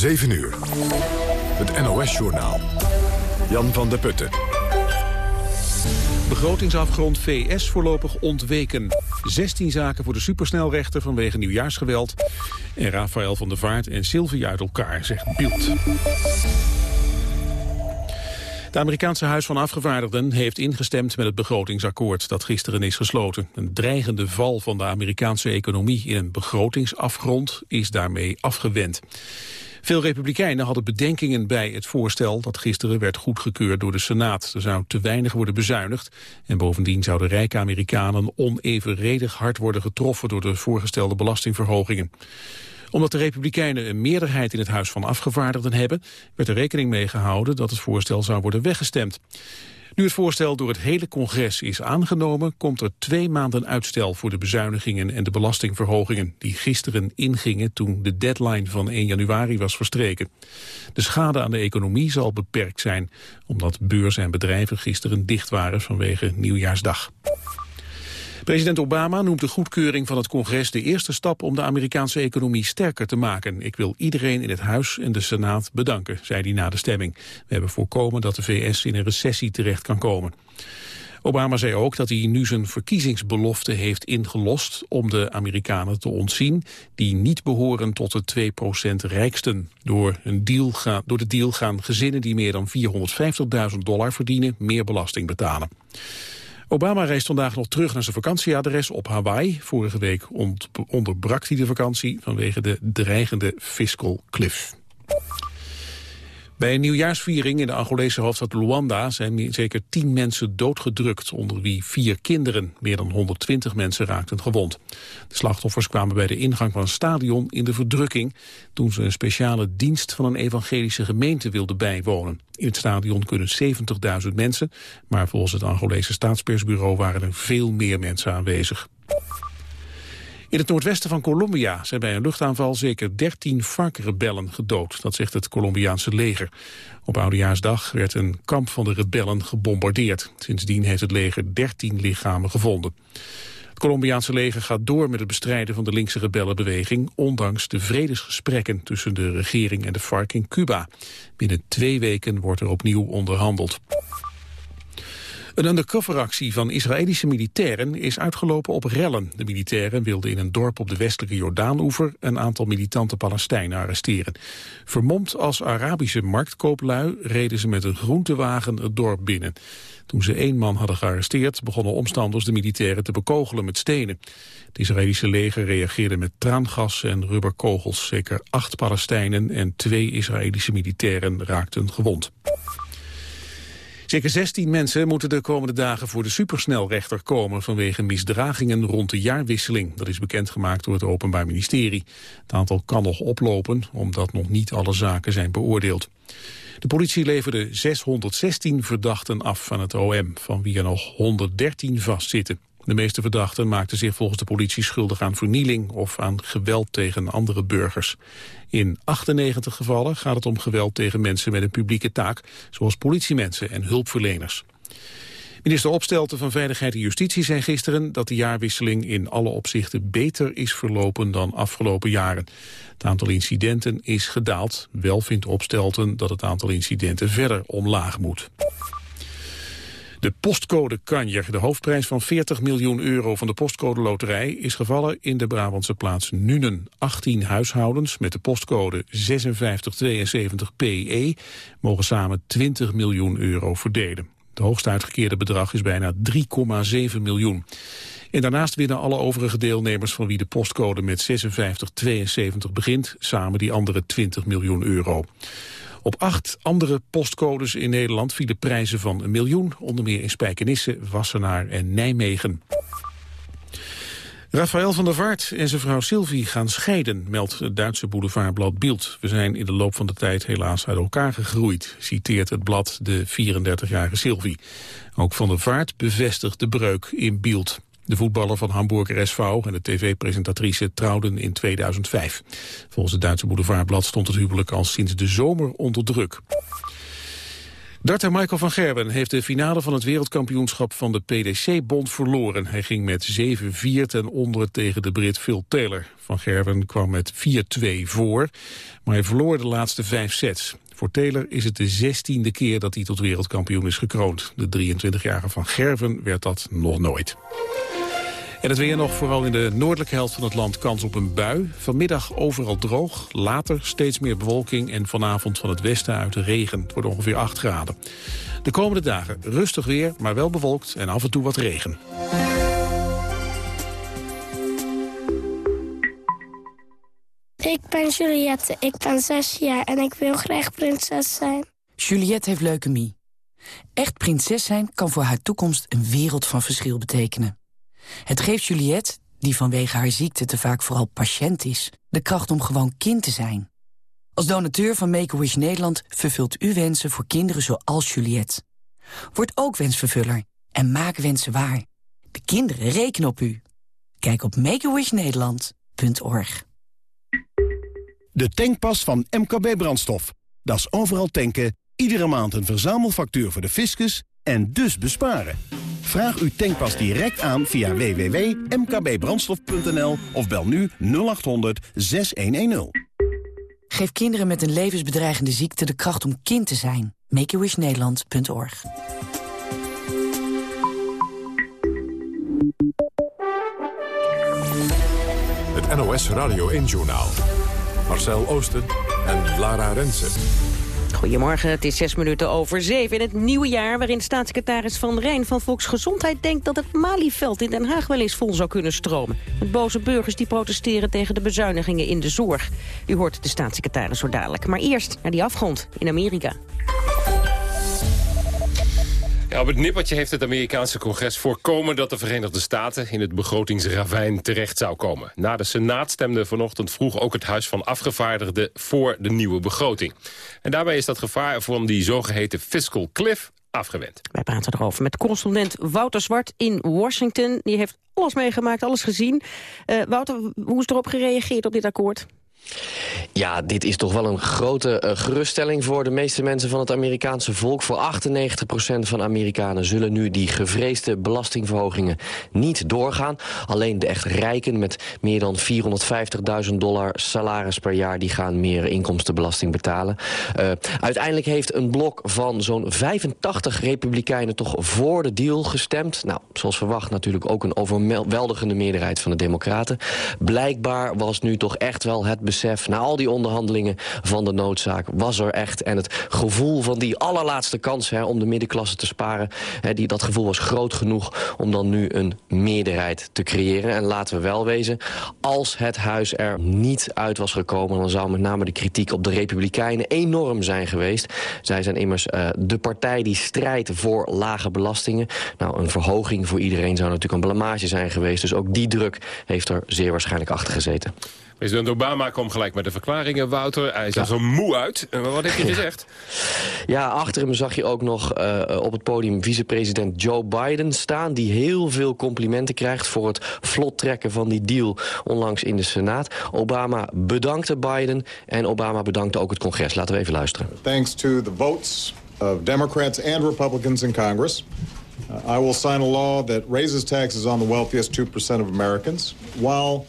7 uur. Het NOS-journaal. Jan van der Putten. Begrotingsafgrond VS voorlopig ontweken. 16 zaken voor de supersnelrechter vanwege nieuwjaarsgeweld. En Rafael van der Vaart en Sylvie uit elkaar, zegt Beeld. Het Amerikaanse Huis van Afgevaardigden heeft ingestemd met het begrotingsakkoord dat gisteren is gesloten. Een dreigende val van de Amerikaanse economie in een begrotingsafgrond is daarmee afgewend. Veel republikeinen hadden bedenkingen bij het voorstel dat gisteren werd goedgekeurd door de Senaat. Er zou te weinig worden bezuinigd en bovendien zouden rijke Amerikanen onevenredig hard worden getroffen door de voorgestelde belastingverhogingen omdat de Republikeinen een meerderheid in het Huis van Afgevaardigden hebben, werd er rekening mee gehouden dat het voorstel zou worden weggestemd. Nu het voorstel door het hele congres is aangenomen... komt er twee maanden uitstel voor de bezuinigingen en de belastingverhogingen... die gisteren ingingen toen de deadline van 1 januari was verstreken. De schade aan de economie zal beperkt zijn... omdat beurzen en bedrijven gisteren dicht waren vanwege Nieuwjaarsdag. President Obama noemt de goedkeuring van het congres de eerste stap om de Amerikaanse economie sterker te maken. Ik wil iedereen in het Huis en de Senaat bedanken, zei hij na de stemming. We hebben voorkomen dat de VS in een recessie terecht kan komen. Obama zei ook dat hij nu zijn verkiezingsbelofte heeft ingelost om de Amerikanen te ontzien die niet behoren tot de 2% rijksten. Door, een deal door de deal gaan gezinnen die meer dan 450.000 dollar verdienen meer belasting betalen. Obama reist vandaag nog terug naar zijn vakantieadres op Hawaii. Vorige week onderbrak hij de vakantie vanwege de dreigende fiscal cliff. Bij een nieuwjaarsviering in de Angolese hoofdstad Luanda zijn zeker tien mensen doodgedrukt, onder wie vier kinderen. Meer dan 120 mensen raakten gewond. De slachtoffers kwamen bij de ingang van een stadion in de verdrukking toen ze een speciale dienst van een evangelische gemeente wilden bijwonen. In het stadion kunnen 70.000 mensen, maar volgens het Angolese staatspersbureau waren er veel meer mensen aanwezig. In het noordwesten van Colombia zijn bij een luchtaanval zeker 13 FARC-rebellen gedood. Dat zegt het Colombiaanse leger. Op Oudejaarsdag werd een kamp van de rebellen gebombardeerd. Sindsdien heeft het leger 13 lichamen gevonden. Het Colombiaanse leger gaat door met het bestrijden van de linkse rebellenbeweging... ondanks de vredesgesprekken tussen de regering en de FARC in Cuba. Binnen twee weken wordt er opnieuw onderhandeld. Een undercoveractie van Israëlische militairen is uitgelopen op rellen. De militairen wilden in een dorp op de westelijke Jordaanoever een aantal militante Palestijnen arresteren. Vermomd als Arabische marktkooplui reden ze met een groentewagen het dorp binnen. Toen ze één man hadden gearresteerd begonnen omstanders de militairen te bekogelen met stenen. Het Israëlische leger reageerde met traangas en rubberkogels. Zeker acht Palestijnen en twee Israëlische militairen raakten gewond. Zeker 16 mensen moeten de komende dagen voor de supersnelrechter komen vanwege misdragingen rond de jaarwisseling. Dat is bekendgemaakt door het Openbaar Ministerie. Het aantal kan nog oplopen omdat nog niet alle zaken zijn beoordeeld. De politie leverde 616 verdachten af van het OM, van wie er nog 113 vastzitten. De meeste verdachten maakten zich volgens de politie schuldig aan vernieling of aan geweld tegen andere burgers. In 98 gevallen gaat het om geweld tegen mensen met een publieke taak, zoals politiemensen en hulpverleners. Minister Opstelten van Veiligheid en Justitie zei gisteren dat de jaarwisseling in alle opzichten beter is verlopen dan afgelopen jaren. Het aantal incidenten is gedaald. Wel vindt Opstelten dat het aantal incidenten verder omlaag moet. De postcode Kanjer, de hoofdprijs van 40 miljoen euro van de postcode loterij, is gevallen in de Brabantse plaats Nuenen. 18 huishoudens met de postcode 5672PE mogen samen 20 miljoen euro verdelen. Het hoogst uitgekeerde bedrag is bijna 3,7 miljoen. En daarnaast winnen alle overige deelnemers van wie de postcode met 5672 begint samen die andere 20 miljoen euro. Op acht andere postcodes in Nederland vielen prijzen van een miljoen, onder meer in Spijkenisse, Wassenaar en Nijmegen. Rafael van der Vaart en zijn vrouw Sylvie gaan scheiden, meldt het Duitse boulevardblad Bild. We zijn in de loop van de tijd helaas uit elkaar gegroeid, citeert het blad de 34-jarige Sylvie. Ook van der Vaart bevestigt de breuk in Bild. De voetballer van Hamburger SV en de tv-presentatrice trouwden in 2005. Volgens het Duitse boulevardblad stond het huwelijk al sinds de zomer onder druk. Darter Michael van Gerben heeft de finale van het wereldkampioenschap van de PDC-bond verloren. Hij ging met 7-4 ten onder tegen de Brit Phil Taylor. Van Gerben kwam met 4-2 voor, maar hij verloor de laatste vijf sets. Voor Taylor is het de zestiende keer dat hij tot wereldkampioen is gekroond. De 23-jarige Van Gerven werd dat nog nooit. En het weer nog, vooral in de noordelijke helft van het land, kans op een bui. Vanmiddag overal droog, later steeds meer bewolking... en vanavond van het westen uit de regen. Het wordt ongeveer 8 graden. De komende dagen rustig weer, maar wel bewolkt en af en toe wat regen. Ik ben Juliette, ik ben zes jaar en ik wil graag prinses zijn. Juliette heeft leukemie. Echt prinses zijn kan voor haar toekomst een wereld van verschil betekenen. Het geeft Juliette, die vanwege haar ziekte te vaak vooral patiënt is... de kracht om gewoon kind te zijn. Als donateur van Make-A-Wish Nederland vervult u wensen voor kinderen zoals Juliette. Word ook wensvervuller en maak wensen waar. De kinderen rekenen op u. Kijk op makeawishnederland.org. De tankpas van MKB Brandstof. Dat is overal tanken, iedere maand een verzamelfactuur voor de fiscus en dus besparen. Vraag uw tankpas direct aan via www.mkbbrandstof.nl of bel nu 0800 6110. Geef kinderen met een levensbedreigende ziekte de kracht om kind te zijn. MakeAWishNederland.org Het NOS Radio 1-journaal. Marcel Oosten en Lara Rensen. Goedemorgen, het is zes minuten over zeven in het nieuwe jaar... waarin staatssecretaris Van Rijn van Volksgezondheid denkt... dat het Malieveld in Den Haag wel eens vol zou kunnen stromen. Met boze burgers die protesteren tegen de bezuinigingen in de zorg. U hoort de staatssecretaris zo dadelijk. Maar eerst naar die afgrond in Amerika. Ja, op het nippertje heeft het Amerikaanse congres voorkomen dat de Verenigde Staten in het begrotingsravijn terecht zou komen. Na de Senaat stemde vanochtend vroeg ook het Huis van Afgevaardigden voor de nieuwe begroting. En daarbij is dat gevaar van die zogeheten fiscal cliff afgewend. Wij praten erover met correspondent Wouter Zwart in Washington. Die heeft alles meegemaakt, alles gezien. Uh, Wouter, hoe is erop gereageerd op dit akkoord? Ja, dit is toch wel een grote uh, geruststelling voor de meeste mensen van het Amerikaanse volk. Voor 98% van Amerikanen zullen nu die gevreesde belastingverhogingen niet doorgaan. Alleen de echt rijken met meer dan 450.000 dollar salaris per jaar... die gaan meer inkomstenbelasting betalen. Uh, uiteindelijk heeft een blok van zo'n 85 republikeinen toch voor de deal gestemd. Nou, zoals verwacht natuurlijk ook een overweldigende meerderheid van de democraten. Blijkbaar was nu toch echt wel het na al die onderhandelingen van de noodzaak was er echt. En het gevoel van die allerlaatste kans hè, om de middenklasse te sparen... Hè, die, dat gevoel was groot genoeg om dan nu een meerderheid te creëren. En laten we wel wezen, als het huis er niet uit was gekomen... dan zou met name de kritiek op de Republikeinen enorm zijn geweest. Zij zijn immers uh, de partij die strijdt voor lage belastingen. Nou, een verhoging voor iedereen zou natuurlijk een blamage zijn geweest. Dus ook die druk heeft er zeer waarschijnlijk achter gezeten. President Obama kwam gelijk met de verklaringen, Wouter. Hij zag ja. zo moe uit. Wat heeft hij gezegd? Ja, achter hem zag je ook nog uh, op het podium vicepresident Joe Biden staan... die heel veel complimenten krijgt voor het vlot trekken van die deal onlangs in de Senaat. Obama bedankte Biden en Obama bedankte ook het congres. Laten we even luisteren. Thanks to the votes of Democrats and Republicans in Congress... Uh, I will sign a law that raises taxes on the wealthiest 2% of Americans... while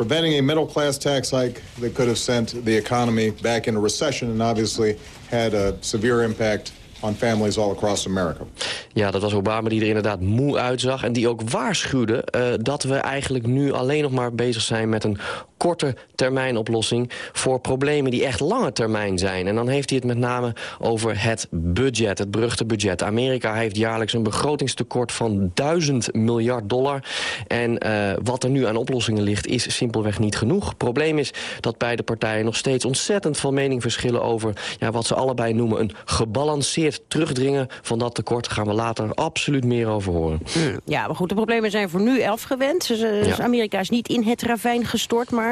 preventing a middle class tax hike that could have sent the economy back into recession and obviously had a severe impact on families all across America. Ja, dat was Obama die er inderdaad moe uitzag... en die ook waarschuwde uh, dat we eigenlijk nu alleen nog maar bezig zijn... met een korte termijn oplossing voor problemen die echt lange termijn zijn. En dan heeft hij het met name over het budget, het beruchte budget. Amerika heeft jaarlijks een begrotingstekort van 1000 miljard dollar. En uh, wat er nu aan oplossingen ligt is simpelweg niet genoeg. Probleem is dat beide partijen nog steeds ontzettend veel mening verschillen over... Ja, wat ze allebei noemen een gebalanceerd terugdringen van dat tekort. Daar gaan we later absoluut meer over horen. Ja, maar goed, de problemen zijn voor nu afgewend. Dus, uh, ja. Amerika is niet in het ravijn gestort, maar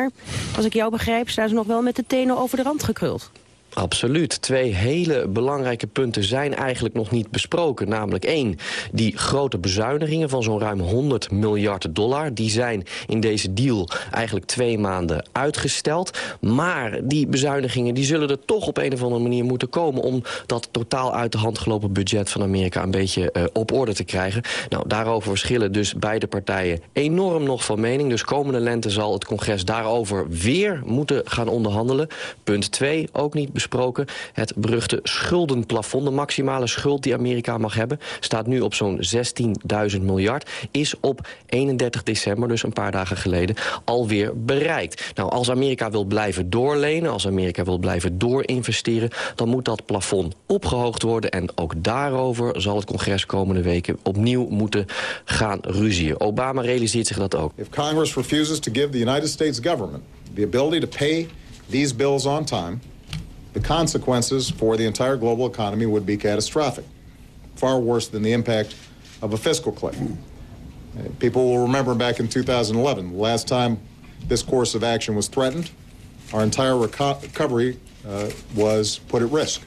als ik jou begrijp, staan ze nog wel met de tenen over de rand gekruld. Absoluut. Twee hele belangrijke punten zijn eigenlijk nog niet besproken. Namelijk één, die grote bezuinigingen van zo'n ruim 100 miljard dollar. Die zijn in deze deal eigenlijk twee maanden uitgesteld. Maar die bezuinigingen die zullen er toch op een of andere manier moeten komen... om dat totaal uit de hand gelopen budget van Amerika een beetje uh, op orde te krijgen. Nou, daarover verschillen dus beide partijen enorm nog van mening. Dus komende lente zal het congres daarover weer moeten gaan onderhandelen. Punt 2, ook niet besproken. Het beruchte schuldenplafond, de maximale schuld die Amerika mag hebben... staat nu op zo'n 16.000 miljard. Is op 31 december, dus een paar dagen geleden, alweer bereikt. Nou, als Amerika wil blijven doorlenen, als Amerika wil blijven doorinvesteren... dan moet dat plafond opgehoogd worden. En ook daarover zal het congres komende weken opnieuw moeten gaan ruzien. Obama realiseert zich dat ook. If Congress refuses to give the United States government the ability to pay these bills on time, the consequences for the entire global economy would be catastrophic, far worse than the impact of a fiscal cliff. People will remember back in 2011, the last time this course of action was threatened, our entire recovery uh, was put at risk.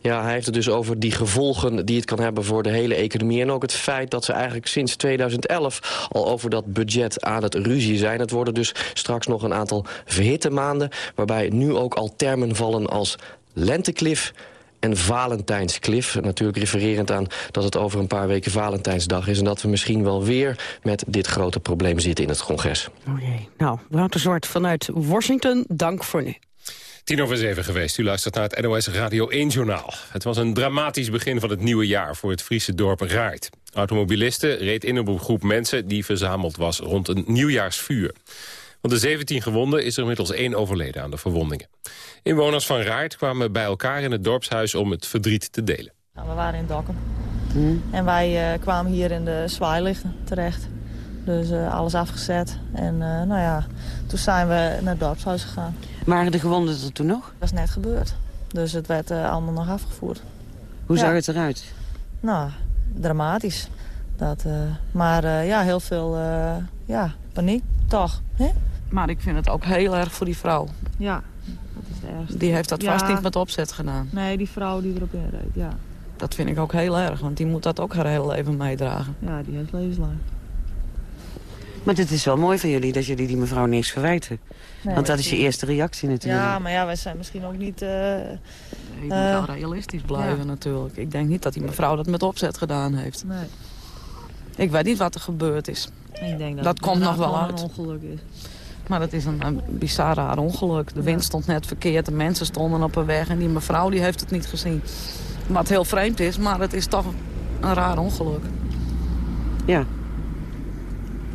Ja, hij heeft het dus over die gevolgen die het kan hebben voor de hele economie. En ook het feit dat ze eigenlijk sinds 2011 al over dat budget aan het ruzie zijn. Het worden dus straks nog een aantal verhitte maanden... waarbij nu ook al termen vallen als lenteklif en Valentijnsklif. Natuurlijk refererend aan dat het over een paar weken Valentijnsdag is... en dat we misschien wel weer met dit grote probleem zitten in het congres. Oh jee. Nou, Wouter Zwart vanuit Washington, dank voor nu. Tien over zeven geweest. U luistert naar het NOS Radio 1-journaal. Het was een dramatisch begin van het nieuwe jaar voor het Friese dorp Raart. Automobilisten reed in op een groep mensen die verzameld was rond een nieuwjaarsvuur. Van de 17 gewonden is er inmiddels één overleden aan de verwondingen. Inwoners van Raart kwamen bij elkaar in het dorpshuis om het verdriet te delen. Nou, we waren in Dokkum. Hmm. En wij uh, kwamen hier in de zwaailichten terecht. Dus uh, alles afgezet. En uh, nou ja, toen zijn we naar het dorpshuis gegaan. Waren de gewonden er toen nog? Dat was net gebeurd. Dus het werd allemaal nog afgevoerd. Hoe zag het eruit? Nou, dramatisch. Dat, maar ja, heel veel ja, paniek, toch. Hè? Maar ik vind het ook heel erg voor die vrouw. Ja, dat is het ergste. Die heeft dat vast niet met opzet gedaan. Nee, die vrouw die erop inreed, ja. Dat vind ik ook heel erg, want die moet dat ook haar hele leven meedragen. Ja, die heeft levenslang. Maar het is wel mooi van jullie dat jullie die mevrouw niks verwijten. want dat is je eerste reactie natuurlijk. Ja, maar ja, wij zijn misschien ook niet... Uh, je moet wel realistisch blijven natuurlijk. Ik denk niet dat die mevrouw dat met opzet gedaan heeft. Nee. Ik weet niet wat er gebeurd is. Ik denk dat, dat komt nog wel uit. een ongeluk is. Maar het is een, een bizar raar ongeluk. De wind stond net verkeerd, de mensen stonden op een weg... en die mevrouw die heeft het niet gezien. Wat heel vreemd is, maar het is toch een raar ongeluk. Ja.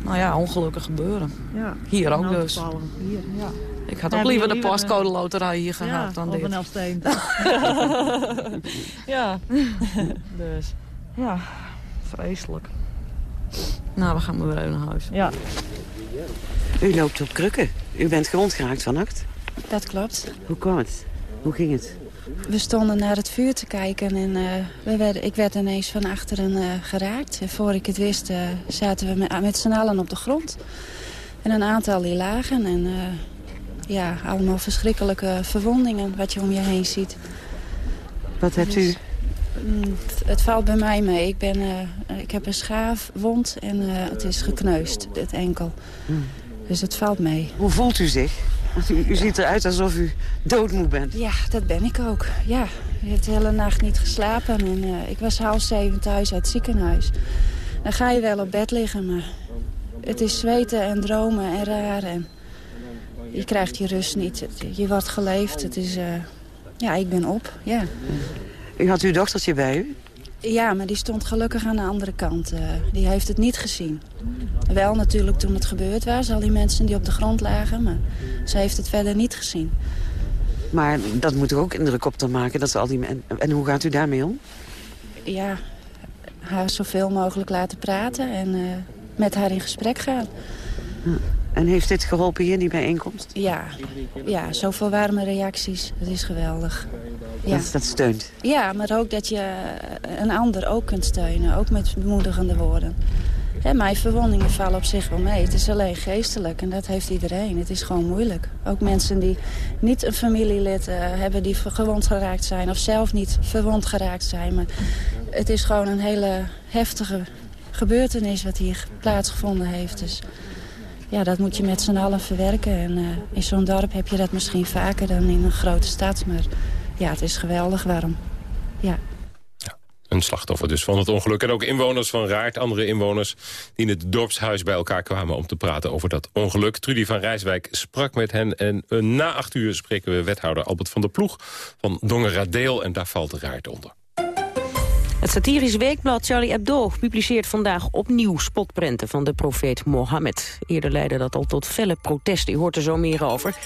Nou ja, ongelukken gebeuren. Ja. Hier ook dus. Hier, ja. Ik had ook liever de postcode loterij hier gehad ja, dan dit. Ja, op een ja. dus, ja, vreselijk. Nou, we gaan maar weer naar huis. Ja. U loopt op krukken. U bent gewond geraakt vannacht. Dat klopt. Hoe kwam het? Hoe ging het? We stonden naar het vuur te kijken en uh, we werden, ik werd ineens van achteren uh, geraakt. En voor ik het wist uh, zaten we met, met z'n allen op de grond. En een aantal die lagen en ja, allemaal verschrikkelijke verwondingen wat je om je heen ziet. Wat hebt u? Mm, het valt bij mij mee. Ik, ben, ik heb een schaafwond en het is gekneusd, het enkel. Hmm. Dus het valt mee. Hoe voelt u zich? U, u, ziet eruit alsof u doodmoe bent. Ja, dat ben ik ook. Ja, ik heb de hele nacht niet geslapen. En, uh, ik was half zeven thuis uit het ziekenhuis. Dan ga je wel op bed liggen, maar het is zweten en dromen en raar. En je krijgt je rust niet. Je wordt geleefd. Het is, uh, ja, ik ben op, ja. U had uw dochtertje bij u? Ja, maar die stond gelukkig aan de andere kant. Uh, die heeft het niet gezien. Wel natuurlijk toen het gebeurd was, al die mensen die op de grond lagen. Maar ze heeft het verder niet gezien. Maar dat moet ook indruk op te maken. Dat ze al die en, en hoe gaat u daarmee om? Ja, haar zoveel mogelijk laten praten en uh, met haar in gesprek gaan. En heeft dit geholpen hier, die bijeenkomst? Ja, ja zoveel warme reacties. Dat is geweldig. Ja. Dat, dat steunt? Ja, maar ook dat je een ander ook kunt steunen. Ook met bemoedigende woorden. Hè, mijn verwondingen vallen op zich wel mee. Het is alleen geestelijk en dat heeft iedereen. Het is gewoon moeilijk. Ook mensen die niet een familielid uh, hebben die gewond geraakt zijn... of zelf niet verwond geraakt zijn. Maar het is gewoon een hele heftige gebeurtenis wat hier plaatsgevonden heeft. Dus ja, dat moet je met z'n allen verwerken. En uh, in zo'n dorp heb je dat misschien vaker dan in een grote stad. Maar ja, het is geweldig warm. Ja. Een slachtoffer dus van het ongeluk. En ook inwoners van Raart, andere inwoners... die in het dorpshuis bij elkaar kwamen om te praten over dat ongeluk. Trudy van Rijswijk sprak met hen. En uh, na acht uur spreken we wethouder Albert van der Ploeg... van Dongeradeel, en daar valt Raart onder. Het satirische weekblad Charlie Hebdo publiceert vandaag opnieuw spotprenten van de profeet Mohammed. Eerder leidde dat al tot felle protesten, u hoort er zo meer over.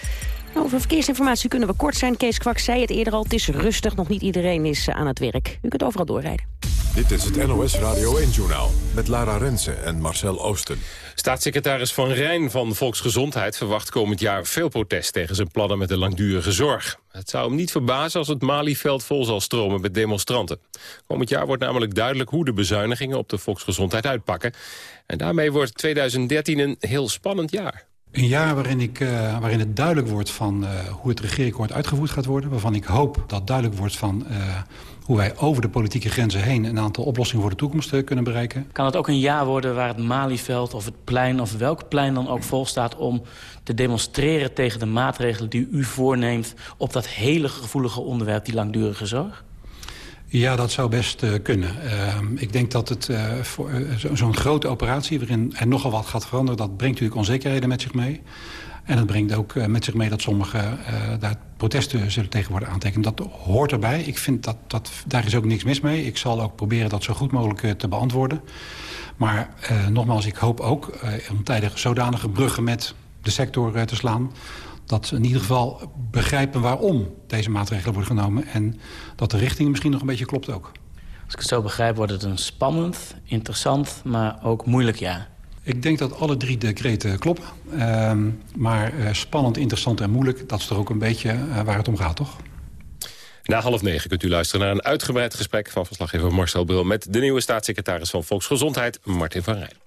Over verkeersinformatie kunnen we kort zijn. Kees Kwak zei het eerder al, het is rustig, nog niet iedereen is eh, aan het werk. U kunt overal doorrijden. Dit is het NOS Radio 1-journaal met Lara Rensen en Marcel Oosten. Staatssecretaris Van Rijn van Volksgezondheid verwacht komend jaar veel protest tegen zijn plannen met de langdurige zorg. Het zou hem niet verbazen als het Malieveld vol zal stromen met demonstranten. Komend jaar wordt namelijk duidelijk hoe de bezuinigingen op de volksgezondheid uitpakken. En daarmee wordt 2013 een heel spannend jaar. Een jaar waarin, ik, uh, waarin het duidelijk wordt van uh, hoe het regeerakkoord uitgevoerd gaat worden. Waarvan ik hoop dat duidelijk wordt van uh, hoe wij over de politieke grenzen heen... een aantal oplossingen voor de toekomst kunnen bereiken. Kan het ook een jaar worden waar het Malieveld of het plein... of welk plein dan ook vol staat om te demonstreren tegen de maatregelen die u voorneemt... op dat hele gevoelige onderwerp, die langdurige zorg? Ja, dat zou best uh, kunnen. Uh, ik denk dat het uh, uh, zo'n grote operatie... waarin er nogal wat gaat veranderen... dat brengt natuurlijk onzekerheden met zich mee. En het brengt ook met zich mee dat sommigen daar protesten zullen tegen worden aantekend. Dat hoort erbij. Ik vind dat, dat daar is ook niks mis mee. Ik zal ook proberen dat zo goed mogelijk te beantwoorden. Maar nogmaals, ik hoop ook om tijdig zodanige bruggen met de sector te slaan dat ze in ieder geval begrijpen waarom deze maatregelen worden genomen... en dat de richting misschien nog een beetje klopt ook. Als ik het zo begrijp, wordt het een spannend, interessant, maar ook moeilijk jaar. Ik denk dat alle drie decreten kloppen. Uh, maar uh, spannend, interessant en moeilijk, dat is toch ook een beetje uh, waar het om gaat, toch? Na half negen kunt u luisteren naar een uitgebreid gesprek... van verslaggever Marcel Bril met de nieuwe staatssecretaris van Volksgezondheid, Martin van Rijn.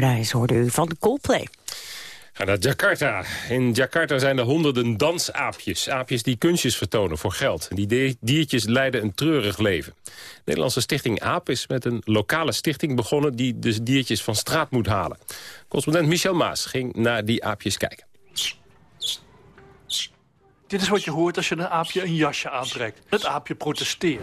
Paradise hoorde u van Coldplay. Ga naar Jakarta. In Jakarta zijn er honderden dansaapjes. Aapjes die kunstjes vertonen voor geld. Die di- diertjes leiden een treurig leven. De Nederlandse stichting AAP is met een lokale stichting begonnen... die de diertjes van straat moet halen. Correspondent Michel Maas ging naar die aapjes kijken. Dit is wat je hoort als je een aapje een jasje aantrekt. Het aapje protesteert.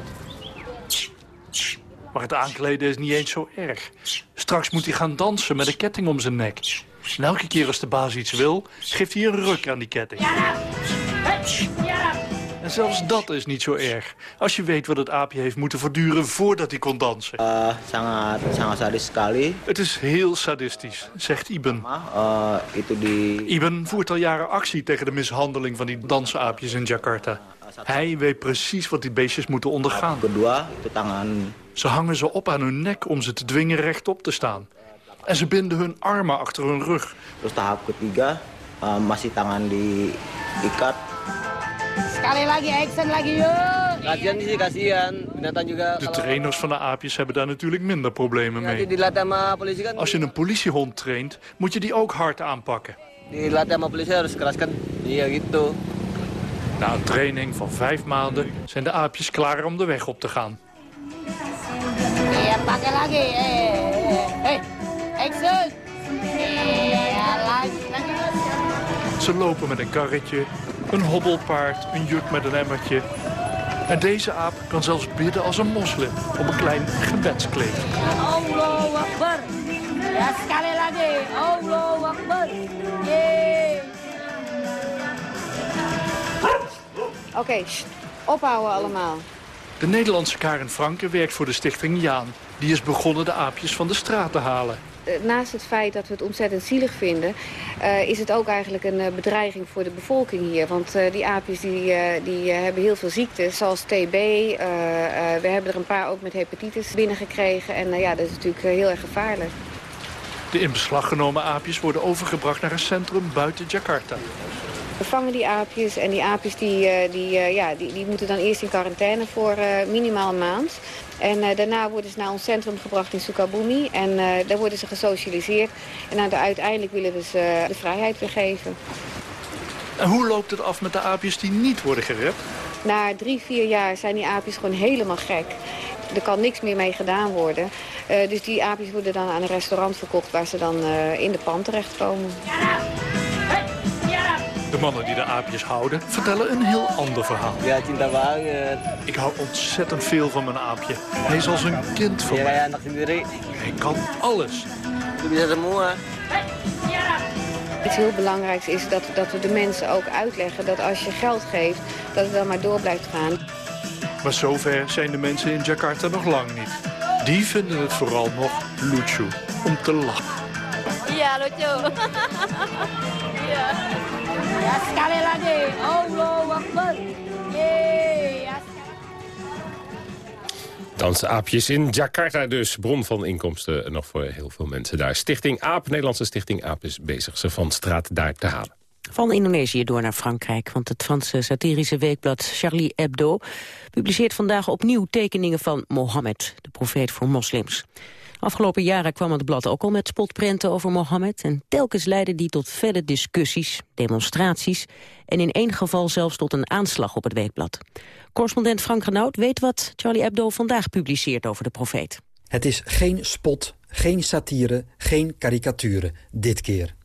Maar het aankleden is niet eens zo erg. Straks moet hij gaan dansen met een ketting om zijn nek. En elke keer als de baas iets wil, geeft hij een ruk aan die ketting. En zelfs dat is niet zo erg. Als je weet wat het aapje heeft moeten verduren voordat hij kon dansen. sangat sangat sadis sekali. Het is heel sadistisch, zegt Iben. Eh, itu di Iben voert al jaren actie tegen de mishandeling van die dansaapjes in Jakarta. Hij weet precies wat die beestjes moeten ondergaan. kedua itu tangan Ze hangen ze op aan hun nek om ze te dwingen rechtop te staan. En ze binden hun armen achter hun rug. terus tahap ketiga eh, masih tangan diikat. Sekali lagi action lagi yuk. Kasihan sih kasihan binatang juga. De trainers van de aapjes hebben daar natuurlijk minder problemen mee. Als je een politiehond traint, moet je die ook hard aanpakken. Dilatih sama polisi harus keras kan. Iya gitu. Na een training van vijf maanden zijn de aapjes klaar om de weg op te gaan. Lagi. Eh, eh, hey, action. Ze lopen met een karretje, een hobbelpaard, een juk met een emmertje. En deze aap kan zelfs bidden als een moslim op een klein gebedskleed. Allahu Akbar. Sekali lagi. Allahu Akbar. Oké, ophouden allemaal. De Nederlandse Karen Franke werkt voor de stichting Jaan. Die is begonnen de aapjes van de straat te halen. Eh, Naast het feit dat we het ontzettend zielig vinden... eh, is het ook eigenlijk een eh, bedreiging voor de bevolking hier. Want die aapjes die, die hebben heel veel ziektes, zoals TB. we hebben er een paar ook met hepatitis binnengekregen. En ja, dat is natuurlijk heel erg gevaarlijk. De in beslag genomen aapjes worden overgebracht naar een centrum buiten Jakarta. We vangen die aapjes en die aapjes die, die, ja, die, die moeten dan eerst in quarantaine voor minimaal een maand. En eh, daarna worden ze naar ons centrum gebracht in Sukabumi. En eh, daar worden ze gesocialiseerd. En dan uiteindelijk willen we ze de vrijheid weer geven. En hoe loopt het af met de aapjes die niet worden gered? Na drie, vier jaar zijn die aapjes gewoon helemaal gek. Er kan niks meer mee gedaan worden. Eh, dus die aapjes worden dan aan een restaurant verkocht... waar ze dan eh, in de pan terechtkomen. De mannen die de aapjes houden vertellen een heel ander verhaal. Ja. Ik hou ontzettend veel van mijn aapje. Hij is als een kind van mij. Hij kan alles. Iets heel belangrijks is dat, dat we de mensen ook uitleggen... dat als je geld geeft, dat het dan maar door blijft gaan. Maar zover zijn de mensen in Jakarta nog lang niet. Die vinden het vooral nog lucu, om te lachen. Iya lucu. Dansaapjes in Jakarta dus. Bron van inkomsten nog voor heel veel mensen daar. Stichting AAP, Nederlandse Stichting AAP, is bezig ze van straat daar te halen. Van Indonesië door naar Frankrijk, want het Franse satirische weekblad Charlie Hebdo publiceert vandaag opnieuw tekeningen van Mohammed, de profeet voor moslims. Afgelopen jaren kwam het blad ook al met spotprenten over Mohammed en telkens leidde die tot felle discussies, demonstraties en in één geval zelfs tot een aanslag op het weekblad. Correspondent Frank Renaud weet wat Charlie Hebdo vandaag publiceert over de profeet. Het is geen spot, geen satire, geen karikaturen, dit keer.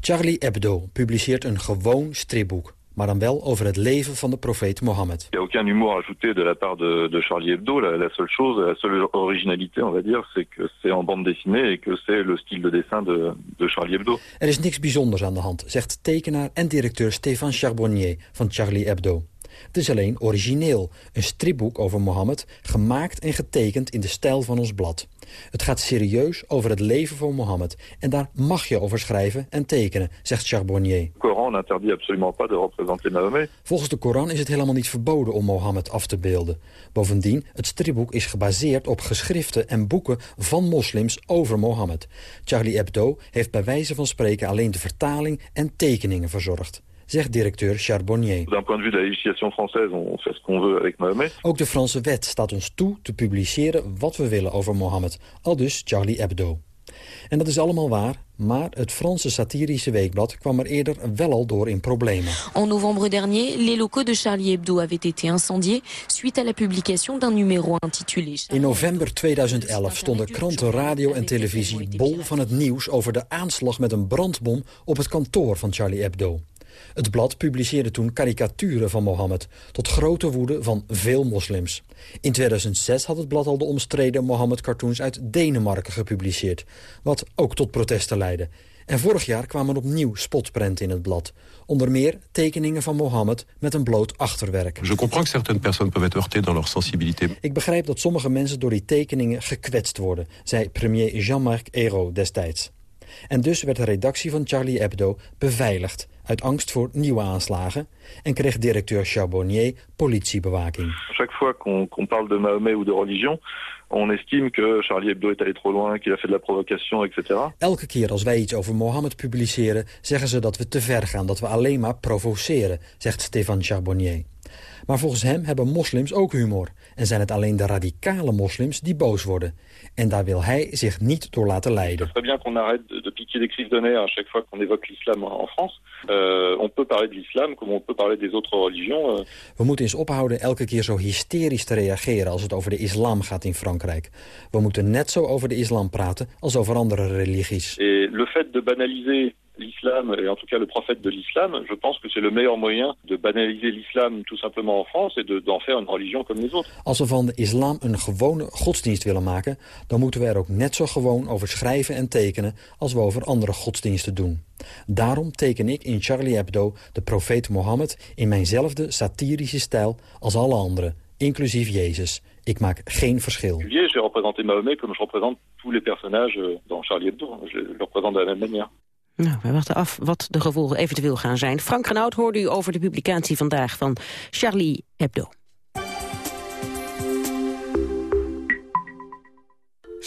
Charlie Hebdo publiceert een gewoon stripboek, maar dan wel over het leven van de profeet Mohammed. Il n'y a aucun humour ajouté de la part de, de Charlie Hebdo. La, la seule chose, la seule originalité, on va dire, c'est que c'est en bande dessinée et que c'est le style de dessin de, de Charlie Hebdo. Er is niks bijzonders aan de hand, zegt tekenaar en directeur Stéphane Charbonnier van Charlie Hebdo. Het is alleen origineel, een stripboek over Mohammed, gemaakt en getekend in de stijl van ons blad. Het gaat serieus over het leven van Mohammed en daar mag je over schrijven en tekenen, zegt Charbonnier. Volgens de Koran is het helemaal niet verboden om Mohammed af te beelden. Bovendien, het stripboek is gebaseerd op geschriften en boeken van moslims over Mohammed. Charlie Hebdo heeft bij wijze van spreken alleen de vertaling en tekeningen verzorgd zegt directeur Charbonnier. D'un point de vue de la législation française, on fait ce qu'on veut avec Mahomet. Ook de Franse wet staat ons toe te publiceren wat we willen over Mohammed, al dus Charlie Hebdo. En dat is allemaal waar, maar het Franse satirische weekblad kwam er eerder wel al door in problemen. En novembre dernier, les locaux de Charlie Hebdo avaient été incendiés suite à la publication d'un numéro intitulé... In november 2011 stonden kranten, radio en televisie bol van het nieuws over de aanslag met een brandbom op het kantoor van Charlie Hebdo. Het blad publiceerde toen karikaturen van Mohammed, tot grote woede van veel moslims. In 2006 had het blad al de omstreden Mohammed-cartoons uit Denemarken gepubliceerd, wat ook tot protesten leidde. En vorig jaar kwamen opnieuw spotprenten in het blad. Onder meer tekeningen van Mohammed met een bloot achterwerk. Je comprends que certaines personnes peuvent être heurtées dans leur sensibilité. Ik begrijp dat sommige mensen door die tekeningen gekwetst worden, zei premier Jean-Marc Ayrault destijds. En dus werd de redactie van Charlie Hebdo beveiligd uit angst voor nieuwe aanslagen en kreeg directeur Charbonnier politiebewaking. Chaque fois qu'on qu'on parle de Mahomet ou de religion, on estime que Charlie Hebdo est allé trop loin, qu'il a fait de la provocation, etc. Elke keer als wij iets over Mohammed publiceren, zeggen ze dat we te ver gaan, dat we alleen maar provoceren, zegt Stéphane Charbonnier. Maar volgens hem hebben moslims ook humor. En zijn het alleen de radicale moslims die boos worden. En daar wil hij zich niet door laten leiden. C'est bien qu'on arrête de, de piquer des crises de nez à chaque fois qu'on évoque l'islam en France. Euh, on peut parler de l'islam comme on peut parler des autres religions. euh. We moeten eens ophouden elke keer zo hysterisch te reageren als het over de islam gaat in Frankrijk. We moeten net zo over de islam praten als over andere religies. Et le fait de banaliser l'islam, et en tout cas le prophète de l'islam, je pense que c'est le meilleur moyen de banaliser l'islam tout simplement en France et de- d'en faire une religion comme les autres. Als we van de islam een gewone godsdienst willen maken... dan moeten we er ook net zo gewoon over schrijven en tekenen... als we over andere godsdiensten doen. Daarom teken ik in Charlie Hebdo de profeet Mohammed... in mijnzelfde satirische stijl als alle anderen, inclusief Jezus. Ik maak geen verschil. J'ai représenté Mahomet comme je représente tous les personnages euh, dans Charlie Hebdo. Je le représente de la même manière. Nou, we wachten af wat de gevolgen eventueel gaan zijn. Frank Renaud hoorde u over de publicatie vandaag van Charlie Hebdo.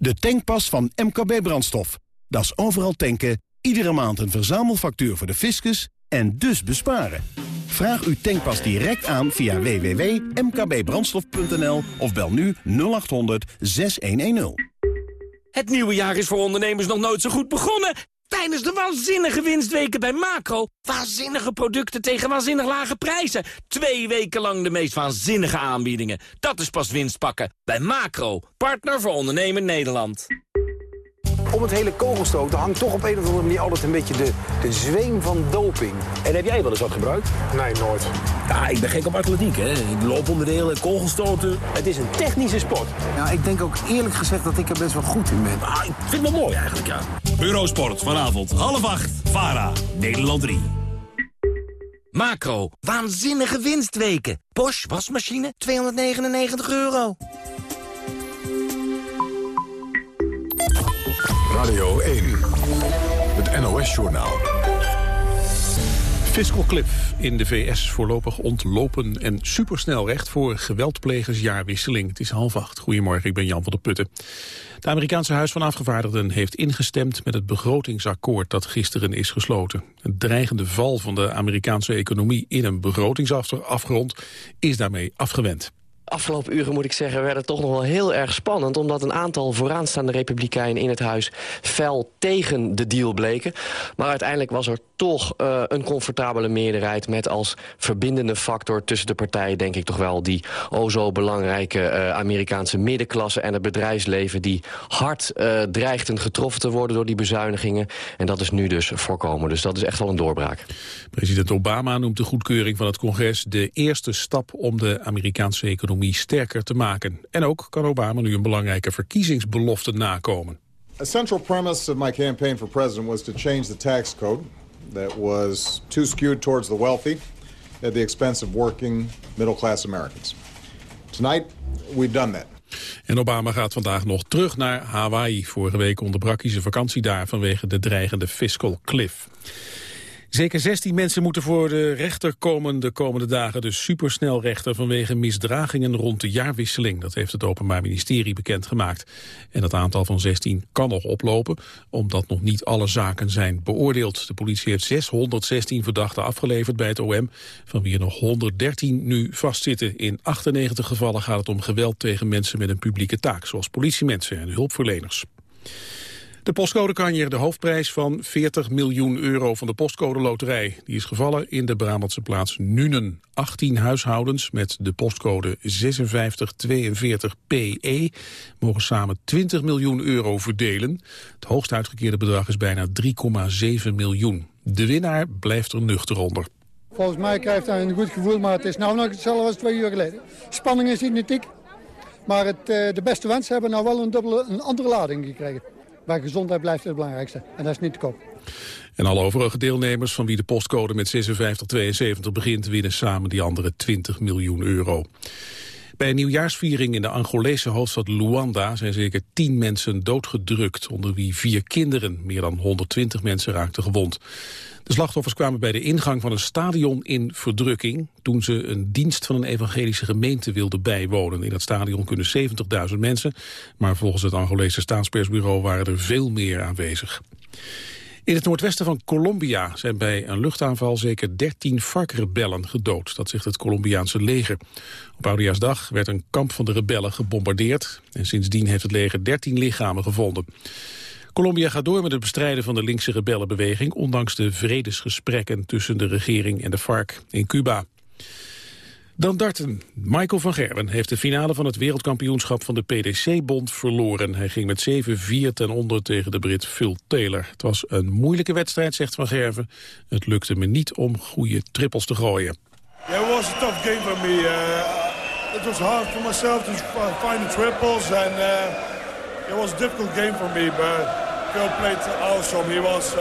De tankpas van MKB Brandstof. Dat is overal tanken, iedere maand een verzamelfactuur voor de fiscus en dus besparen. Vraag uw tankpas direct aan via www.mkbbrandstof.nl of bel nu 0800 6110. Het nieuwe jaar is voor ondernemers nog nooit zo goed begonnen. Tijdens de waanzinnige winstweken bij Macro. Waanzinnige producten tegen waanzinnig lage prijzen. Twee weken lang de meest waanzinnige aanbiedingen. Dat is pas winst pakken. Bij Macro, partner voor ondernemen Nederland. Om het hele kogelstoten hangt toch op een of andere manier altijd een beetje de, de zweem van doping. En heb jij wel eens wat gebruikt? Nee, nooit. Ja, ik ben gek op atletiek, hè. Looponderdelen, kogelstoten. Het is een technische sport. Ja, ik denk ook eerlijk gezegd dat ik er best wel goed in ben. Ah, ik vind het wel mooi eigenlijk, ja. Eurosport vanavond half acht. VARA, Nederland 3. Macro, waanzinnige winstweken. Bosch wasmachine, 299 euro. Radio 1, het NOS-journaal. Fiscal Cliff in de VS voorlopig ontlopen en supersnelrecht voor geweldplegersjaarwisseling. Het is half acht. Goedemorgen, ik ben Jan van der Putten. Het Amerikaanse Huis van Afgevaardigden heeft ingestemd met het begrotingsakkoord dat gisteren is gesloten. Een dreigende val van de Amerikaanse economie in een begrotingsafgrond is daarmee afgewend. Afgelopen uren moet ik zeggen werd het toch nog wel heel erg spannend... omdat een aantal vooraanstaande republikeinen in het huis fel tegen de deal bleken. Maar uiteindelijk was er toch uh, een comfortabele meerderheid... met als verbindende factor tussen de partijen denk ik toch wel... die o zo belangrijke uh, Amerikaanse middenklasse en het bedrijfsleven... die hard uh, dreigden getroffen te worden door die bezuinigingen. En dat is nu dus voorkomen. Dus dat is echt wel een doorbraak. President Obama noemt de goedkeuring van het congres... de eerste stap om de Amerikaanse economie sterker te maken. En ook kan Obama nu een belangrijke verkiezingsbelofte nakomen. A central premise of my campaign for president was to change the tax code that was too skewed towards the wealthy at the expense of working middle-class Americans. Tonight, we've done that. En Obama gaat vandaag nog terug naar Hawaii. Vorige week onderbrak hij zijn vakantie daar vanwege de dreigende fiscal cliff. Zeker 16 mensen moeten voor de rechter komen de komende dagen. De supersnelrechter vanwege misdragingen rond de jaarwisseling. Dat heeft het Openbaar Ministerie bekendgemaakt. En dat aantal van 16 kan nog oplopen, omdat nog niet alle zaken zijn beoordeeld. De politie heeft 616 verdachten afgeleverd bij het OM, van wie er nog 113 nu vastzitten. In 98 gevallen gaat het om geweld tegen mensen met een publieke taak, zoals politiemensen en hulpverleners. De postcode Kanjer, de hoofdprijs van 40 miljoen euro van de postcode loterij. Die is gevallen in de Brabantse plaats Nuenen. 18 huishoudens met de postcode 5642PE mogen samen 20 miljoen euro verdelen. Het hoogst uitgekeerde bedrag is bijna 3,7 miljoen. De winnaar blijft er nuchter onder. Volgens mij krijgt hij een goed gevoel, maar het is nou nog hetzelfde als twee uur geleden. Spanning is niet maar het, de beste wensen hebben nou wel een, dubbele, een andere lading gekregen. Maar gezondheid blijft het belangrijkste. En dat is niet te koop. En alle overige deelnemers van wie de postcode met 5672 begint... winnen samen die andere 20 miljoen euro. Bij een nieuwjaarsviering in de Angolese hoofdstad Luanda zijn zeker 10 mensen doodgedrukt, onder wie vier kinderen. Meer dan 120 mensen raakten gewond. De slachtoffers kwamen bij de ingang van een stadion in verdrukking... toen ze een dienst van een evangelische gemeente wilden bijwonen. In dat stadion kunnen 70.000 mensen, maar volgens het Angolese staatspersbureau waren er veel meer aanwezig. In het noordwesten van Colombia zijn bij een luchtaanval zeker 13 varkrebellen gedood. Dat zegt het Colombiaanse leger. Op Oudejaarsdag werd een kamp van de rebellen gebombardeerd. En sindsdien heeft het leger 13 lichamen gevonden. Colombia gaat door met het bestrijden van de linkse rebellenbeweging... ondanks de vredesgesprekken tussen de regering en de FARC in Cuba. Dan darten. Michael van Gerwen heeft de finale van het wereldkampioenschap van de PDC-bond verloren. Hij ging met 7-4 ten onder tegen de Brit Phil Taylor. Het was een moeilijke wedstrijd, zegt Van Gerwen. Het lukte me niet om goede trippels te gooien. It was a tough game for me. Uh, it was hard for myself to find the triples and uh, it was a difficult game for me. But Phil played awesome. He was uh,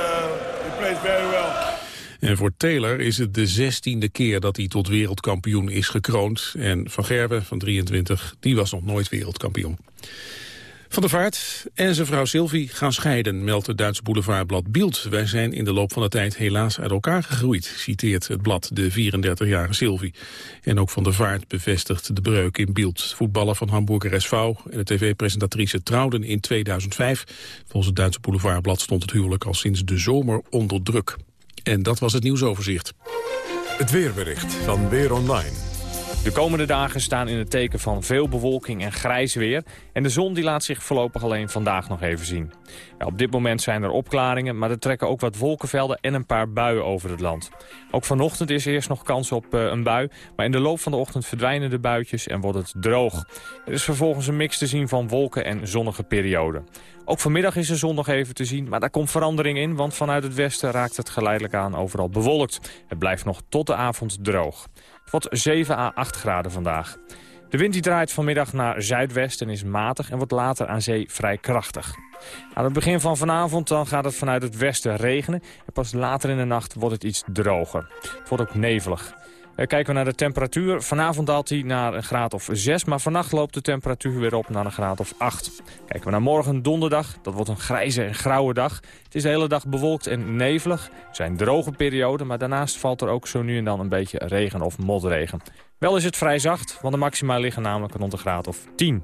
he played very well. En voor Taylor is het de zestiende keer dat hij tot wereldkampioen is gekroond. En Van Gerwen van 23, die was nog nooit wereldkampioen. Van der Vaart en zijn vrouw Sylvie gaan scheiden, meldt het Duitse boulevardblad Bild. Wij zijn in de loop van de tijd helaas uit elkaar gegroeid, citeert het blad de 34-jarige Sylvie. En ook Van der Vaart bevestigt de breuk in Bild. Voetballer van Hamburger SV en de tv-presentatrice trouwden in 2005. Volgens het Duitse boulevardblad stond het huwelijk al sinds de zomer onder druk. En dat was het nieuwsoverzicht. Het weerbericht van Weer Online. De komende dagen staan in het teken van veel bewolking en grijs weer. En de zon die laat zich voorlopig alleen vandaag nog even zien. Ja, op dit moment zijn er opklaringen, maar er trekken ook wat wolkenvelden en een paar buien over het land. Ook vanochtend is er eerst nog kans op uh, een bui, maar in de loop van de ochtend verdwijnen de buitjes en wordt het droog. Er is vervolgens een mix te zien van wolken en zonnige perioden. Ook vanmiddag is de zon nog even te zien, maar daar komt verandering in... want vanuit het westen raakt het geleidelijk aan overal bewolkt. Het blijft nog tot de avond droog. Wordt 7 à 8 graden vandaag. De wind die draait vanmiddag naar zuidwest en is matig en wordt later aan zee vrij krachtig. Aan het begin van vanavond dan gaat het vanuit het westen regenen. En pas later in de nacht wordt het iets droger. Het wordt ook nevelig. Eh, kijken we naar de temperatuur. Vanavond daalt hij naar een graad of 6, maar vannacht loopt de temperatuur weer op naar een graad of 8. Kijken we naar morgen donderdag, dat wordt een grijze en grauwe dag. Het is de hele dag bewolkt en nevelig. Er zijn droge perioden, maar daarnaast valt er ook zo nu en dan een beetje regen of motregen. Wel is het vrij zacht, want de maxima liggen namelijk rond een graad of 10.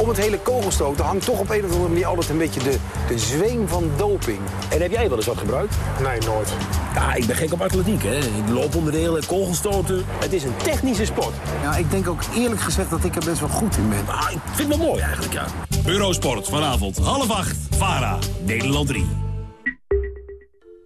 Om het hele kogelstoten hangt toch op een of andere manier altijd een beetje de, de zweem van doping. En heb jij wel eens wat gebruikt? Nee, nooit. Ja, ik ben gek op atletiek, hè. Looponderdelen, kogelstoten. Het is een technische sport. Ja, ik denk ook eerlijk gezegd dat ik er best wel goed in ben. Ah, ik vind het wel mooi eigenlijk, ja. Eurosport, vanavond half acht, VARA, Nederland 3.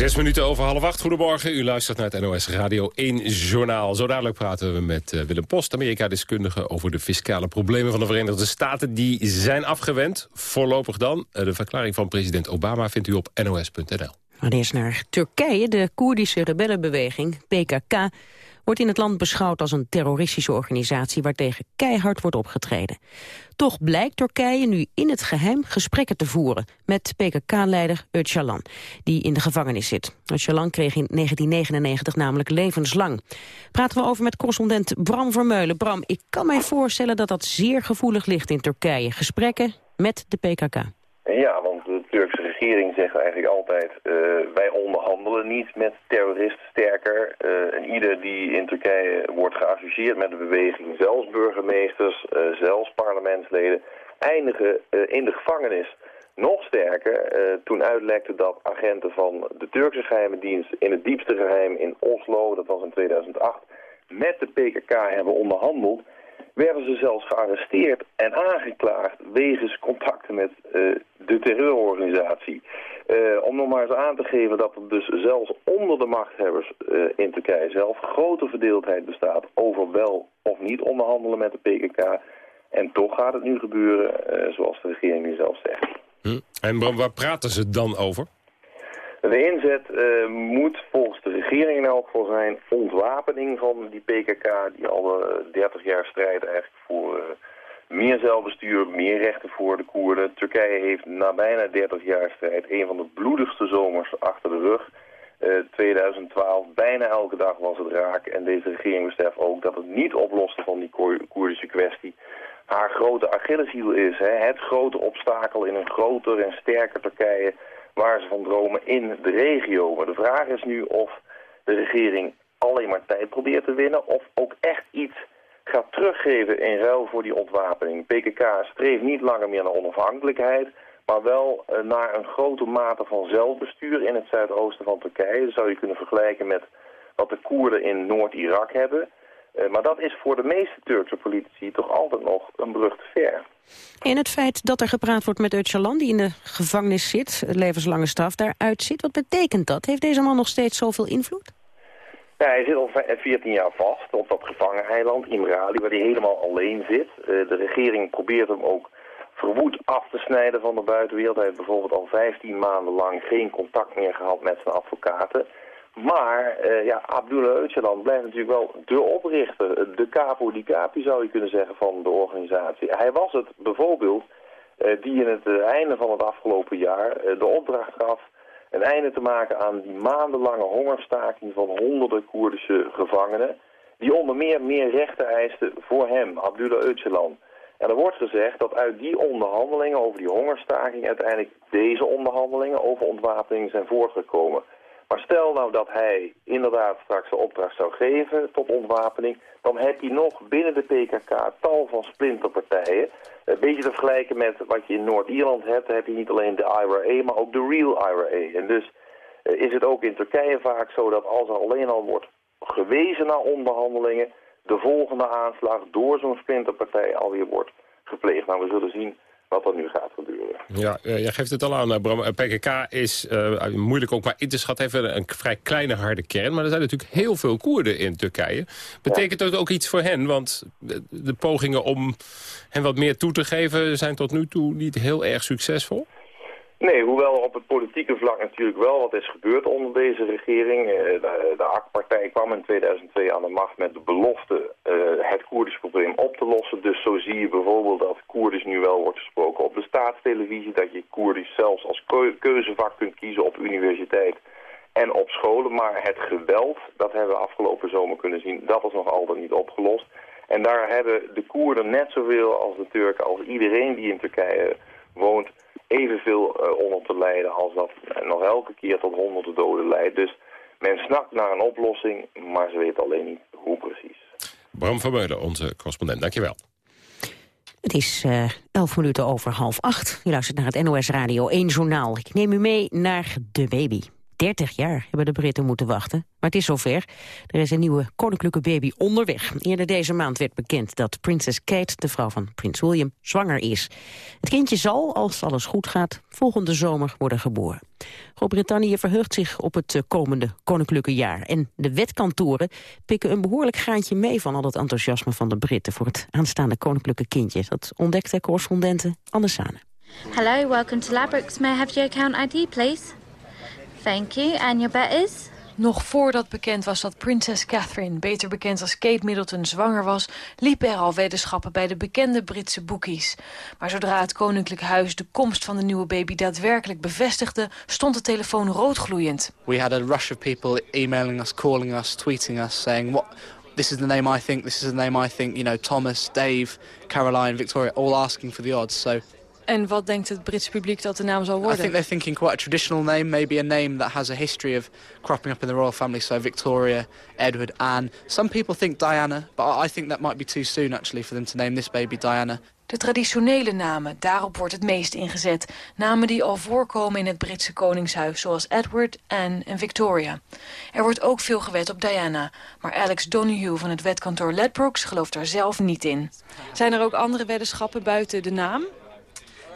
Zes minuten over half acht. Goedemorgen. U luistert naar het NOS Radio 1 Journaal. Zo dadelijk praten we met uh, Willem Post, Amerika-deskundige... over de fiscale problemen van de Verenigde Staten. Die zijn afgewend, voorlopig dan. Uh, de verklaring van president Obama vindt u op nos.nl. Maar eerst naar Turkije. De Koerdische rebellenbeweging, PKK wordt in het land beschouwd als een terroristische organisatie waartegen keihard wordt opgetreden. Toch blijkt Turkije nu in het geheim gesprekken te voeren met PKK-leider Öcalan, die in de gevangenis zit. Öcalan kreeg in 1999 namelijk levenslang. Praten we over met correspondent Bram Vermeulen. Bram, ik kan mij voorstellen dat dat zeer gevoelig ligt in Turkije. Gesprekken met de PKK. Ja, want regering zegt eigenlijk altijd... Uh, wij onderhandelen niet met terroristen sterker. Uh, en ieder die in Turkije wordt geassocieerd met de beweging... zelfs burgemeesters, uh, zelfs parlementsleden... eindigen in de gevangenis. Nog sterker, toen uitlekte dat agenten van de Turkse geheime dienst... in het diepste geheim in Oslo, dat was in 2008... met de PKK hebben onderhandeld werden ze zelfs gearresteerd en aangeklaagd wegens contacten met uh, de terreurorganisatie. Uh, om nog maar eens aan te geven dat er dus zelfs onder de machthebbers uh, in Turkije zelf grote verdeeldheid bestaat over wel of niet onderhandelen met de PKK. En toch gaat het nu gebeuren, zoals de regering nu zelf zegt. Hm. En waar praten ze dan over? De inzet uh, moet volgens de regering in elk geval zijn ontwapening van die PKK... die al uh, 30 jaar strijdt eigenlijk voor uh, meer zelfbestuur, meer rechten voor de Koerden. Turkije heeft na bijna 30 jaar strijd een van de bloedigste zomers achter de rug. 2012, bijna elke dag was het raak. En deze regering beseft ook dat het niet oplossen van die Koerdische kwestie haar grote Achilleshiel is. Hè? Het grote obstakel in een groter en sterker Turkije waar ze van dromen in de regio. Maar de vraag is nu of de regering alleen maar tijd probeert te winnen... of ook echt iets gaat teruggeven in ruil voor die ontwapening. PKK streeft niet langer meer naar onafhankelijkheid... maar wel uh, naar een grote mate van zelfbestuur in het zuidoosten van Turkije. Dat zou je kunnen vergelijken met wat de Koerden in Noord-Irak hebben... Uh, maar dat is voor de meeste Turkse politici toch altijd nog een brug te ver. En het feit dat er gepraat wordt met Öcalan, die in de gevangenis zit, levenslange straf daaruit zit, wat betekent dat? Heeft deze man nog steeds zoveel invloed? Hij zit al 14 jaar vast op dat gevangeneiland Imrali, waar hij helemaal alleen zit. Uh, de regering probeert hem ook verwoed af te snijden van de buitenwereld. Hij heeft bijvoorbeeld al 15 maanden lang geen contact meer gehad met zijn advocaten. Maar uh, ja, Abdullah Öcalan blijft natuurlijk wel de oprichter, de capo di capi zou je kunnen zeggen van de organisatie. Hij was het bijvoorbeeld uh, die in het uh, einde van het afgelopen jaar de opdracht gaf een einde te maken aan die maandenlange hongerstaking van honderden Koerdische gevangenen, die onder meer meer rechten eisten voor hem, Abdullah Öcalan. En er wordt gezegd dat uit die onderhandelingen over die hongerstaking uiteindelijk deze onderhandelingen over ontwapening zijn voortgekomen. Maar stel nou dat hij inderdaad straks de opdracht zou geven tot ontwapening, dan heb je nog binnen de PKK tal van splinterpartijen. Een beetje te vergelijken met wat je in Noord-Ierland hebt, dan heb je niet alleen de IRA, maar ook de real IRA. En dus eh, is het ook in Turkije vaak zo dat als er alleen al wordt gewezen naar onderhandelingen, de volgende aanslag door zo'n splinterpartij alweer wordt gepleegd. Nou, we zullen zien wat er nu gaat gebeuren. Ja, uh, jij geeft het al aan, eh, Bram. PKK is moeilijk ook maar in te schatten. Heeft een vrij kleine harde kern. Maar er zijn natuurlijk heel veel Koerden in Turkije. Betekent dat ook iets voor hen? Want de pogingen om hen wat meer toe te geven... zijn tot nu toe niet heel erg succesvol? Nee, hoewel op het politieke vlak natuurlijk wel wat is gebeurd onder deze regering. Eh, de, de AK-partij kwam in 2002 aan de macht met de belofte uh, het Koerdisch probleem op te lossen. Dus zo zie je bijvoorbeeld dat Koerdisch nu wel wordt gesproken op de staatstelevisie. Dat je Koerdisch zelfs als keuzevak kunt kiezen op universiteit en op scholen. Maar het geweld, dat hebben we afgelopen zomer kunnen zien, dat is nog altijd niet opgelost. En daar hebben de Koerden net zoveel als de Turken, als iedereen die in Turkije woont evenveel uh, onder te lijden als dat nog elke keer tot honderden doden leidt. Dus men snakt naar een oplossing, maar ze weten alleen niet hoe precies. Bram van Meulen, onze correspondent. Dankjewel. Het is uh, elf minuten over half acht. U luistert naar het NOS Radio 1 Journaal. Ik neem u mee naar de baby. 30 jaar hebben de Britten moeten wachten. Maar het is zover. Er is een nieuwe koninklijke baby onderweg. Eerder deze maand werd bekend dat prinses Kate, de vrouw van prins William, zwanger is. Het kindje zal, als alles goed gaat, volgende zomer worden geboren. Groot-Brittannië verheugt zich op het eh, komende koninklijke jaar. En de wetkantoren pikken een behoorlijk graantje mee van al het enthousiasme van de Britten voor het aanstaande koninklijke kindje. Dat ontdekte correspondente Anne Sane. Hello, welcome to Labrooks. May I have your account ID, please? Thank you. And your bet is? Nog voordat bekend was dat prinses Catherine, beter bekend als Kate Middleton, zwanger was... liepen er al weddenschappen bij de bekende Britse boekies. Maar zodra het Koninklijk Huis de komst van de nieuwe baby daadwerkelijk bevestigde... stond de telefoon roodgloeiend. We had a rush of people emailing us, calling us, tweeting us, saying... What, this is the name I think, this is the name I think. You know, Thomas, Dave, Caroline, Victoria, all asking for the odds. So en wat denkt het Britse publiek dat de naam zal worden? I think they're thinking quite a traditional name, maybe a name that has a history of cropping up in the royal family. So Victoria, Edward, Anne. Some people think Diana, but I think that might be too soon actually for them to name this baby Diana. De traditionele namen, daarop wordt het meest ingezet. Namen die al voorkomen in het Britse koningshuis, zoals Edward, Anne en Victoria. Er wordt ook veel gewet op Diana, maar Alex Donahue van het wetkantoor Ledbrooks gelooft daar zelf niet in. Zijn er ook andere weddenschappen buiten de naam?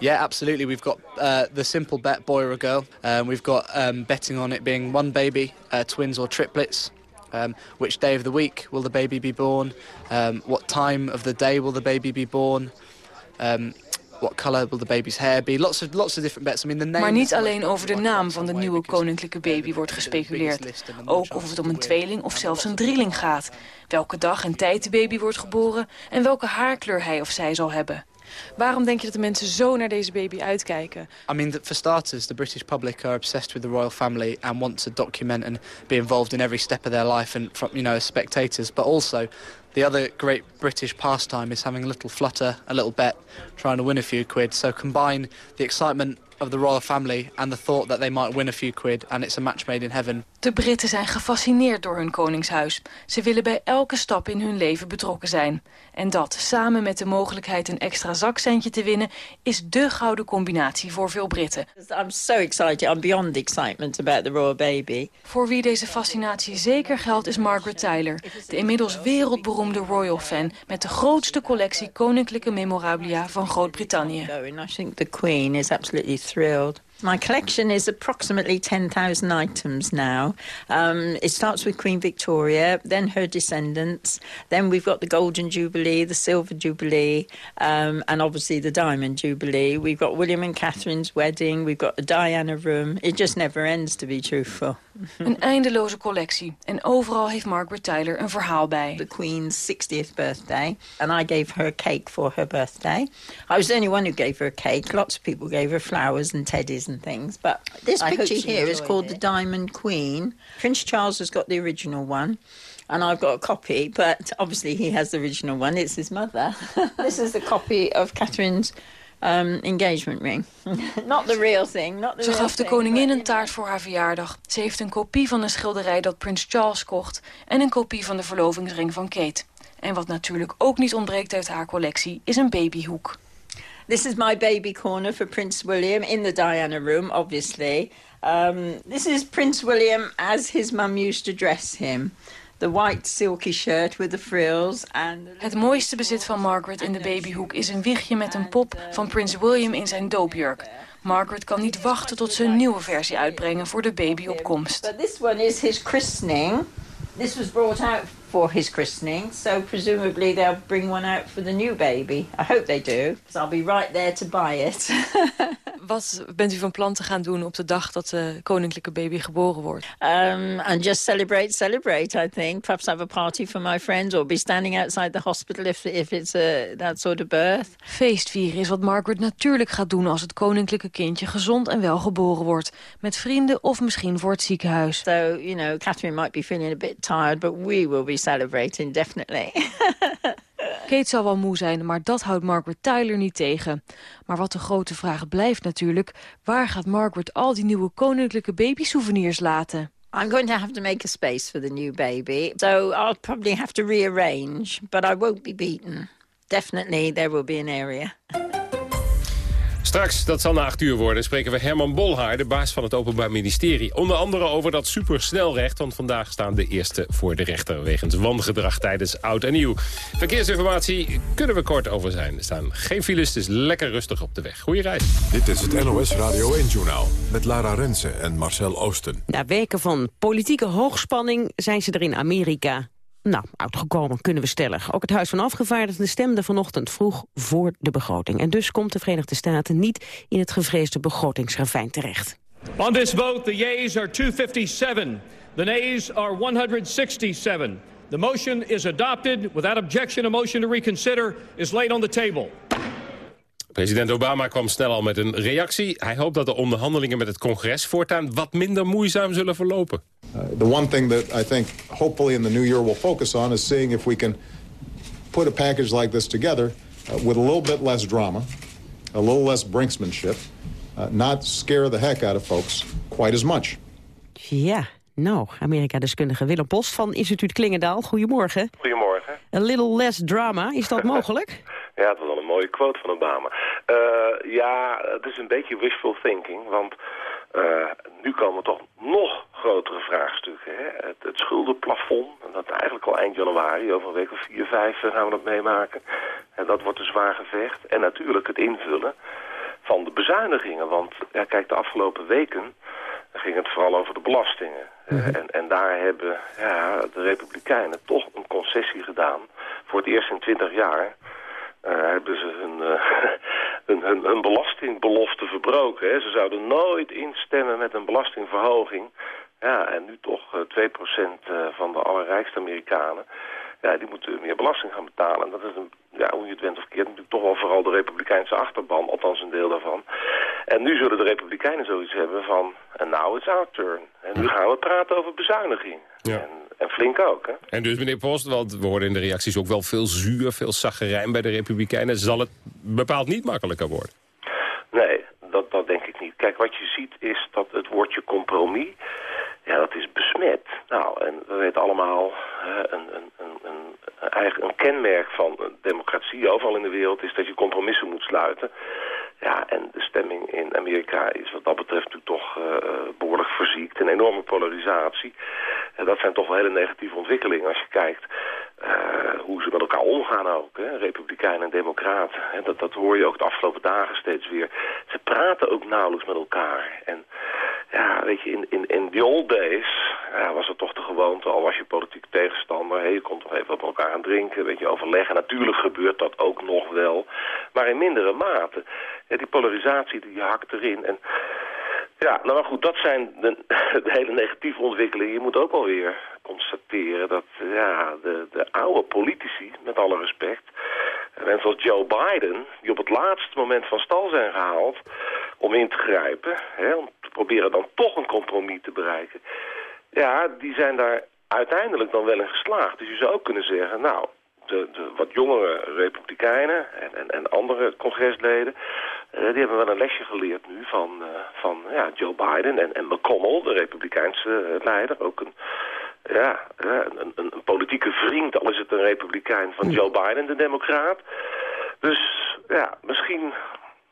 Yeah, absolutely. We've got uh, the simple bet, boy or a girl. Um, we've got um, betting on it being one baby, uh, twins or triplets. Um, which day of the week will the baby be born? Um, what time of the day will the baby be born? Um, what color will the baby's hair be? Lots of, lots of different bets. I mean, the name maar niet alleen over de naam van de nieuwe koninklijke baby wordt gespeculeerd. Ook of het om een tweeling of zelfs een drieling gaat. Welke dag en tijd de baby wordt geboren en welke haarkleur hij of zij zal hebben. Waarom denk je dat de mensen zo naar deze baby uitkijken? I mean, for starters, the British public are obsessed with the royal family and want to document and be involved in every step of their life and from, you know, as spectators. But also, the other great British pastime is having a little flutter, a little bet, trying to win a few quid. So combine the excitement of the royal family and the thought that they might win a few quid and it's a match made in heaven. De Britten zijn gefascineerd door hun koningshuis. Ze willen bij elke stap in hun leven betrokken zijn. En dat, samen met de mogelijkheid een extra zakcentje te winnen... is de gouden combinatie voor veel Britten. I'm so excited. I'm beyond excitement about the royal baby. Voor wie deze fascinatie zeker geldt is Margaret Tyler... de inmiddels wereldberoemde royal fan... met de grootste collectie koninklijke memorabilia van Groot-Brittannië. I think the Queen is absolutely thrilled. My collection is approximately 10,000 items now. Um, it starts with Queen Victoria, then her descendants, then we've got the Golden Jubilee, the Silver Jubilee, um, and obviously the Diamond Jubilee. We've got William and Catherine's wedding, we've got the Diana room. It just never ends, to be truthful. Een eindeloze collectie. En overal heeft Margaret Tyler een verhaal bij. The Queen's 60th birthday. And I gave her a cake for her birthday. I was the only one who gave her a cake. Lots of people gave her flowers and teddies toys and things. But this I picture here is called it. the Diamond Queen. Prince Charles has got the original one. And I've got a copy, but obviously he has the original one. It's his mother. this is the copy of Catherine's um, engagement ring. not the real thing. Not the Ze real gaf de koningin een taart voor haar verjaardag. Ze heeft een kopie van een schilderij dat prins Charles kocht... en een kopie van de verlovingsring van Kate. En wat natuurlijk ook niet ontbreekt uit haar collectie... is een babyhoek. This is my baby corner for Prince William in the Diana room, obviously. Um, this is Prince William as his mum used to dress him. The white silky shirt with the frills and... Het mooiste bezit van Margaret in de babyhoek is een wiegje met een pop van prins William in zijn doopjurk. Margaret kan niet wachten tot ze een nieuwe versie uitbrengen voor de babyopkomst. But this one is his christening. This was brought out for his christening, so presumably they'll bring one out for the new baby. I hope they do, because I'll be right there to buy it. Wat bent u van plan te gaan doen op de dag dat de koninklijke baby geboren wordt? Um, and just celebrate, celebrate, I think. Perhaps have a party for my friends or be standing outside the hospital if, if it's a, that sort of birth. Feestvieren is wat Margaret natuurlijk gaat doen als het koninklijke kindje gezond en wel geboren wordt. Met vrienden of misschien voor het ziekenhuis. So, you know, Catherine might be feeling a bit tired, but we will be celebrating, definitely. Kate zal wel moe zijn, maar dat houdt Margaret Tyler niet tegen. Maar wat de grote vraag blijft natuurlijk... waar gaat Margaret al die nieuwe koninklijke babysouvenirs laten? I'm going to have to make a space for the new baby. So I'll probably have to rearrange, but I won't be beaten. Definitely there will be an area. Straks, dat zal na acht uur worden, spreken we Herman Bolhaar... de baas van het Openbaar Ministerie. Onder andere over dat supersnelrecht... want vandaag staan de eerste voor de rechter... wegens wangedrag tijdens oud en nieuw. Verkeersinformatie kunnen we kort over zijn. Er staan geen files, het is lekker rustig op de weg. Goeie reis. Dit is het NOS Radio 1-journaal met Lara Rensen en Marcel Oosten. Na weken van politieke hoogspanning zijn ze er in Amerika nou, uitgekomen, kunnen we stellen. Ook het Huis van Afgevaardigden stemde vanochtend vroeg voor de begroting. En dus komt de Verenigde Staten niet in het gevreesde begrotingsravijn terecht. On this vote, the yeas are 257. The nays are 167. The motion is adopted. Without objection, a motion to reconsider is laid on the table. President Obama kwam snel al met een reactie. Hij hoopt dat de onderhandelingen met het congres voortaan wat minder moeizaam zullen verlopen. Uh, the one thing that I think hopefully in the new year we'll focus on is seeing if we can put a package like this together uh, with a little bit less drama, a little less brinksmanship, uh, not scare the heck out of folks quite as much. Ja, nou, Amerika-deskundige Willem Post van instituut Klingendaal. Goedemorgen. Goedemorgen. A little less drama, is dat mogelijk? Ja, dat is wel een mooie quote van Obama. Uh, ja, het is een beetje wishful thinking, want uh, nu komen toch nog grotere vraagstukken. Hè? Het, het schuldenplafond, en dat eigenlijk al eind januari, over een week of vier, vijf eh, gaan we dat meemaken. En dat wordt een zwaar gevecht. En natuurlijk het invullen van de bezuinigingen, want ja, kijk, de afgelopen weken ging het vooral over de belastingen. Mm -hmm. en, en daar hebben ja, de Republikeinen toch een concessie gedaan. Voor het eerst in twintig jaar hebben ze hun, uh, hun, hun, hun, belastingbelofte verbroken. Hè. Ze zouden nooit instemmen met een belastingverhoging. Ja, en nu toch uh, 2% van de allerrijkste Amerikanen... Ja, die moeten meer belasting gaan betalen. En dat is een, ja, hoe je het went of keert, natuurlijk toch wel vooral de Republikeinse achterban, althans een deel daarvan. En nu zullen de Republikeinen zoiets hebben van, en now it's our turn. En nu gaan we praten over bezuiniging. Ja. En, en flink ook, hè. En dus, meneer Post, want we horen in de reacties ook wel veel zuur, veel zaggerijn bij de Republikeinen. Zal het bepaald niet makkelijker worden? Nee, dat, dat denk ik niet. Kijk, wat je ziet is dat het woordje compromis, ja, dat is besmet. Nou, en we weten allemaal, een, een, een, een, een kenmerk van democratie overal in de wereld is dat je compromissen moet sluiten. Ja, en de stemming in Amerika is wat dat betreft natuurlijk toch uh, behoorlijk verziekt. Een enorme polarisatie. En dat zijn toch wel hele negatieve ontwikkelingen als je kijkt uh, hoe ze met elkaar omgaan ook. Hè? En democraten. Hè? Dat, dat hoor je ook de afgelopen dagen steeds weer. Ze praten ook nauwelijks met elkaar. En ja, weet je, in, in, in the old days was het toch de gewoonte, al was je politiek tegenstander, je komt toch even op elkaar aan drinken, weet je, overleggen. Natuurlijk gebeurt dat ook nog wel, maar in mindere mate. Die polarisatie, die hakt erin. En ja, nou maar goed, dat zijn de, hele negatieve ontwikkelingen. Je moet ook wel weer constateren dat ja, de, de oude politici, met alle respect, mensen als Joe Biden, die op het laatste moment van stal zijn gehaald, om in te grijpen, hè, om te proberen dan toch een compromis te bereiken. Ja, die zijn daar uiteindelijk dan wel in geslaagd. Dus je zou ook kunnen zeggen, nou, de, de wat jongere republikeinen en, en, en andere congresleden... Uh, die hebben wel een lesje geleerd nu van, uh, van ja, Joe Biden en, en McConnell, de republikeinse leider. Ook een, ja, een, een, een, politieke vriend, al is het een republikein van Joe Biden, de democraat. Dus ja, misschien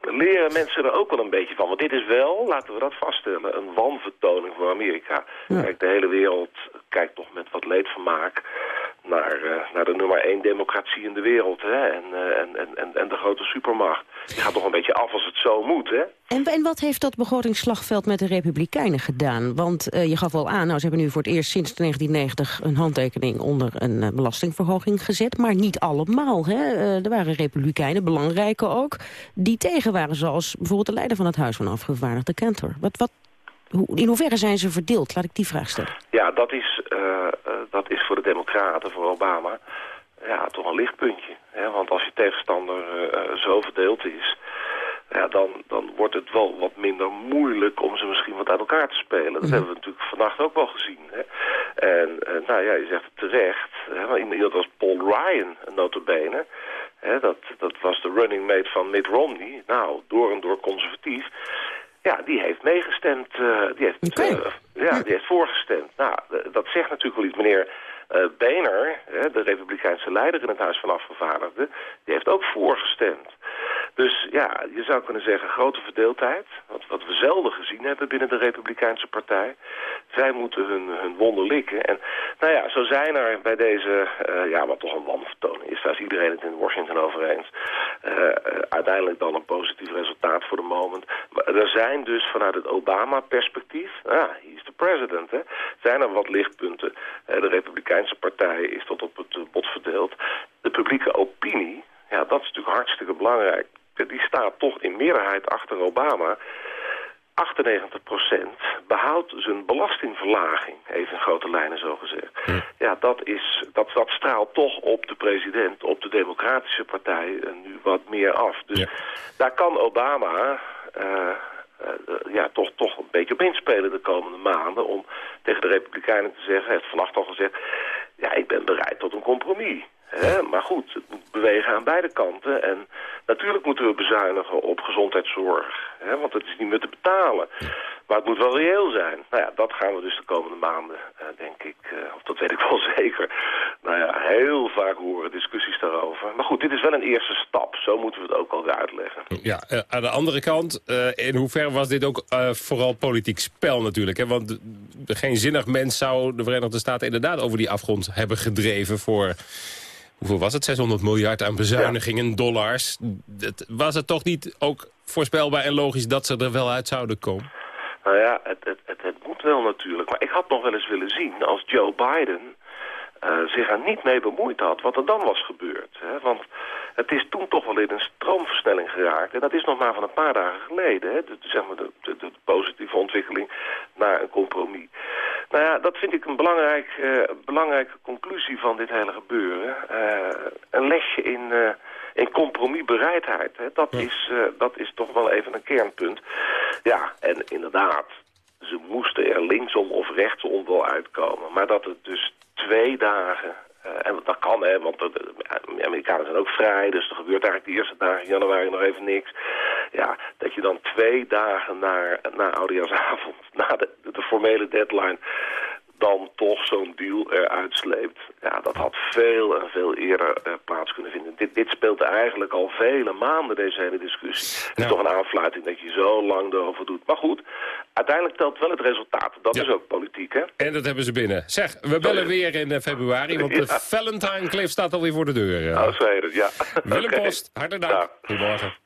leren mensen er ook wel een beetje van. Want dit is wel, laten we dat vaststellen, een wanvertoning voor Amerika. Kijk, de hele wereld kijkt toch met wat leedvermaak naar, uh, naar de nummer één democratie in de wereld. Hè? En, uh, en, en, en de grote supermacht. Die gaat toch een beetje af als het zo moet, hè? En, en wat heeft dat begrotingsslagveld met de Republikeinen gedaan? Want uh, je gaf al aan, nou, ze hebben nu voor het eerst sinds 1990... een handtekening onder een belastingverhoging gezet. Maar niet allemaal, hè? er waren Republikeinen, belangrijke ook... die tegen waren, zoals bijvoorbeeld de leider van het Huis van Afgevaardigden, Cantor. Wat, wat, in hoeverre zijn ze verdeeld? Laat ik die vraag stellen. Ja, dat is, uh, uh, dat is voor de democraten, voor Obama, ja, toch een lichtpuntje. Hè? Want als je tegenstander uh, zo verdeeld is, ja, dan, dan wordt het wel wat minder moeilijk om ze misschien wat uit elkaar te spelen. Dat mm. hebben we natuurlijk vannacht ook wel gezien. Hè? En nou ja, je zegt het terecht. Hè? Iemand als Paul Ryan, notabene, hè, dat, dat was de running mate van Mitt Romney. Nou, door en door conservatief. Ja, die heeft meegestemd. Uh, die, heeft, okay. uh, ja, die heeft voorgestemd. Nou, dat zegt natuurlijk wel iets. Meneer uh, Boehner, de republikeinse leider in het Huis van Afgevaardigden... die heeft ook voorgestemd. Dus ja, je zou kunnen zeggen grote verdeeldheid. Wat, wat we zelden gezien hebben binnen de Republikeinse Partij. Zij moeten hun, hun wonder likken. En nou ja, zo zijn er bij deze, uh, ja, wat toch een wanvertoning is. Daar is iedereen het in Washington over eens. Uh, uiteindelijk dan een positief resultaat voor de moment. Maar er zijn dus vanuit het Obama-perspectief, ja, hij is de president, hè, zijn er wat lichtpunten. de Republikeinse Partij is tot op het bot verdeeld. De publieke opinie, ja, dat is natuurlijk hartstikke belangrijk die staat toch in meerderheid achter Obama. 98% behoudt zijn belastingverlaging, even in grote lijnen zo gezegd. Ja, ja dat, is, dat, dat straalt toch op de president, op de democratische partij nu wat meer af. Dus ja. daar kan Obama uh, uh, ja, toch, toch een beetje op inspelen de komende maanden... om tegen de Republikeinen te zeggen, hij heeft vannacht al gezegd... ja, ik ben bereid tot een compromis. Hè? Maar goed, het moet bewegen aan beide kanten. En natuurlijk moeten we bezuinigen op gezondheidszorg. Hè? Want het is niet meer te betalen. Maar het moet wel reëel zijn. Nou ja, dat gaan we dus de komende maanden, uh, denk ik, uh, of dat weet ik wel zeker, nou ja, heel vaak horen discussies daarover. Maar goed, dit is wel een eerste stap. Zo moeten we het ook alweer uitleggen. Ja, uh, aan de andere kant, in hoeverre was dit ook vooral politiek spel natuurlijk? Hè? Want geen zinnig mens zou de Verenigde Staten inderdaad over die afgrond hebben gedreven voor hoeveel was het? 600 miljard aan bezuinigingen, ja. dollars. Het, was het toch niet ook voorspelbaar en logisch dat ze er wel uit zouden komen? Nou ja, het, het, het, het moet wel natuurlijk. Maar ik had nog wel eens willen zien als Joe Biden uh, zich er niet mee bemoeid had, wat er dan was gebeurd. Hè? Want het is toen toch wel in een stroomversnelling geraakt. En dat is nog maar van een paar dagen geleden. Hè? De, zeg maar de, de, de positieve ontwikkeling naar een compromis. Nou ja, dat vind ik een belangrijk, uh, belangrijke conclusie van dit hele gebeuren. Uh, een lesje in, uh, in compromisbereidheid. Hè? Dat, is, dat is toch wel even een kernpunt. Ja, en inderdaad, ze moesten er linksom of rechtsom wel uitkomen. Maar dat het dus twee dagen uh, en dat kan, hè, want de, de, Amerikanen zijn ook vrij, dus er gebeurt eigenlijk de eerste dagen in januari nog even niks. Ja, dat je dan twee dagen na, na Oudejaarsavond, na de, de formele deadline, dan toch zo'n deal eruit sleept. Ja, dat had veel en veel eerder uh, plaats kunnen vinden. Dit, dit speelt eigenlijk al vele maanden, deze hele discussie. Het is toch een aanfluiting dat je zo lang erover doet. Maar goed, uiteindelijk telt wel het resultaat. Dat ja. is ook politiek, hè? En dat hebben ze binnen. Zeg, we bellen weer in uh, februari, want ja. de Valentine Cliff staat alweer voor de deur. Ja. Oh, zo heet het, ja. Willem okay. Post, hartelijk dank. Goedemorgen.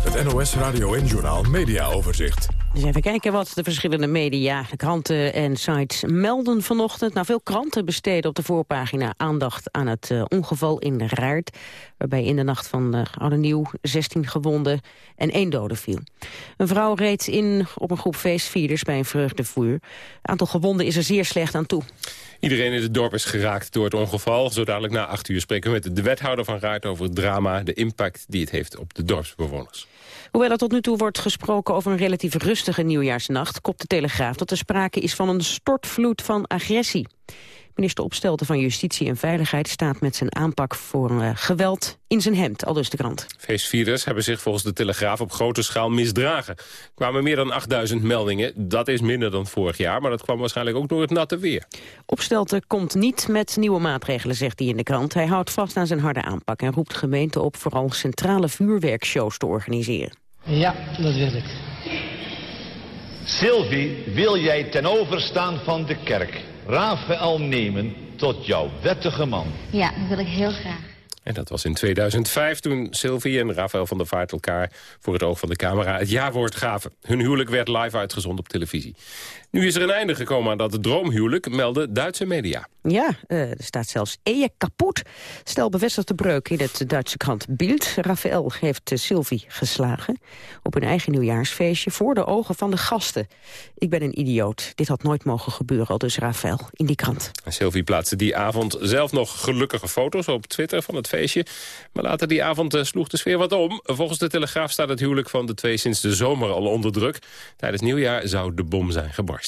Het NOS Radio en Journaal Media Overzicht. Dus even kijken wat de verschillende media, kranten en sites melden vanochtend. Nou, veel kranten besteden op de voorpagina aandacht aan het uh, ongeval in Raard. Waarbij in de nacht van uh, Oude Nieuw 16 gewonden en één dode viel. Een vrouw reed in op een groep feestvierders bij een vreugdevuur. Het aantal gewonden is er zeer slecht aan toe. Iedereen in het dorp is geraakt door het ongeval. Zo dadelijk na acht uur spreken we met de wethouder van Raad over het drama... de impact die het heeft op de dorpsbewoners. Hoewel er tot nu toe wordt gesproken over een relatief rustige nieuwjaarsnacht... kopt de Telegraaf dat er sprake is van een stortvloed van agressie. Minister Opstelten van Justitie en Veiligheid staat met zijn aanpak voor uh, geweld in zijn hemd, al dus de krant. Feestvierders hebben zich volgens de Telegraaf op grote schaal misdragen. Er kwamen meer dan 8000 meldingen. Dat is minder dan vorig jaar, maar dat kwam waarschijnlijk ook door het natte weer. Opstelten komt niet met nieuwe maatregelen, zegt hij in de krant. Hij houdt vast aan zijn harde aanpak en roept gemeenten op vooral centrale vuurwerkshows te organiseren. Ja, dat wil ik. Sylvie, wil jij ten overstaan van de kerk Rafael nemen tot jouw wettige man? Ja, dat wil ik heel graag. En dat was in 2005 toen Sylvie en Rafael van der Vaart elkaar voor het oog van de camera het jawoord gaven. Hun huwelijk werd live uitgezonden op televisie. Nu is er een einde gekomen aan dat droomhuwelijk, melden Duitse media. Ja, uh, er staat zelfs Eje kapot. Stel bevestigt de breuk in het Duitse krant Bild. Rafael heeft uh, Sylvie geslagen op een eigen nieuwjaarsfeestje voor de ogen van de gasten. Ik ben een idioot. Dit had nooit mogen gebeuren, al dus Rafael in die krant. Sylvie plaatste die avond zelf nog gelukkige foto's op Twitter van het feestje. Maar later die avond uh, sloeg de sfeer wat om. Volgens de Telegraaf staat het huwelijk van de twee sinds de zomer al onder druk. Tijdens nieuwjaar zou de bom zijn gebarsten.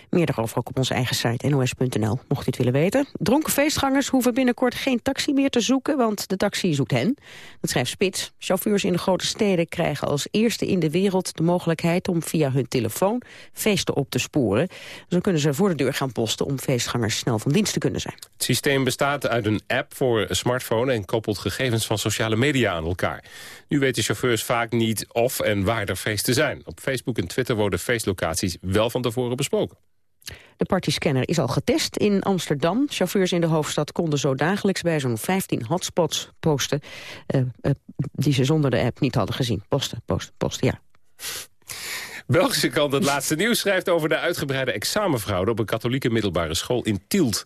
Meer daarover ook op onze eigen site nos.nl, mocht u het willen weten. Dronken feestgangers hoeven binnenkort geen taxi meer te zoeken, want de taxi zoekt hen. Dat schrijft Spits. Chauffeurs in de grote steden krijgen als eerste in de wereld de mogelijkheid om via hun telefoon feesten op te sporen. Zo kunnen ze voor de deur gaan posten om feestgangers snel van dienst te kunnen zijn. Het systeem bestaat uit een app voor een smartphone en koppelt gegevens van sociale media aan elkaar. Nu weten chauffeurs vaak niet of en waar er feesten zijn. Op Facebook en Twitter worden feestlocaties wel van tevoren besproken. De partyscanner is al getest in Amsterdam. Chauffeurs in de hoofdstad konden zo dagelijks bij zo'n 15 hotspots posten... Uh, uh, die ze zonder de app niet hadden gezien. Posten, posten, posten, ja. Belgische kant Het Laatste Nieuws schrijft over de uitgebreide examenfraude... op een katholieke middelbare school in Tielt.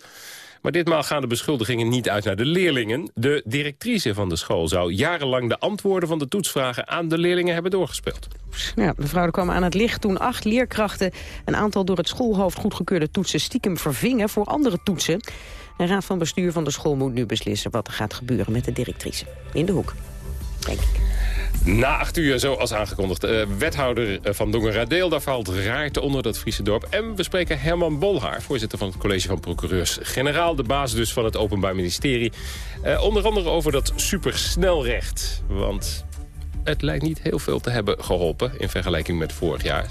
Maar ditmaal gaan de beschuldigingen niet uit naar de leerlingen. De directrice van de school zou jarenlang de antwoorden van de toetsvragen aan de leerlingen hebben doorgespeeld. Ja, de fraude kwam aan het licht toen acht leerkrachten een aantal door het schoolhoofd goedgekeurde toetsen stiekem vervingen voor andere toetsen. De raad van bestuur van de school moet nu beslissen wat er gaat gebeuren met de directrice. In de hoek, denk ik. Na acht uur, zoals aangekondigd, uh, wethouder eh, van Dongeradeel. Daar valt raart onder dat Friese dorp. En we spreken Herman Bolhaar, voorzitter van het college van procureurs-generaal. De baas dus van het Openbaar Ministerie. Uh, onder andere over dat supersnelrecht. Want het lijkt niet heel veel te hebben geholpen in vergelijking met vorig jaar.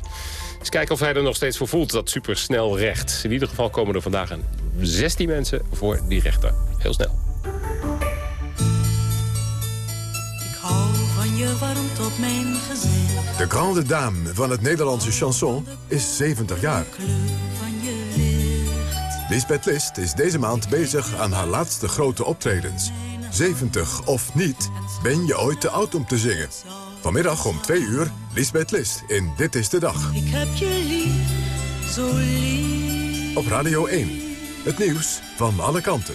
Dus kijken of hij er nog steeds voor voelt, dat supersnelrecht. In ieder geval komen er vandaag een 16 mensen voor die rechter. Heel snel. Je warmt op mijn gezicht. De grande dame van het Nederlandse chanson is 70 jaar. Lisbeth List is deze maand bezig aan haar laatste grote optredens. 70 of niet, ben je ooit te oud om te zingen? Vanmiddag om 2 uur, Lisbeth List in Dit is de Dag. Ik heb je lief, zo lief. Op Radio 1, het nieuws van alle kanten.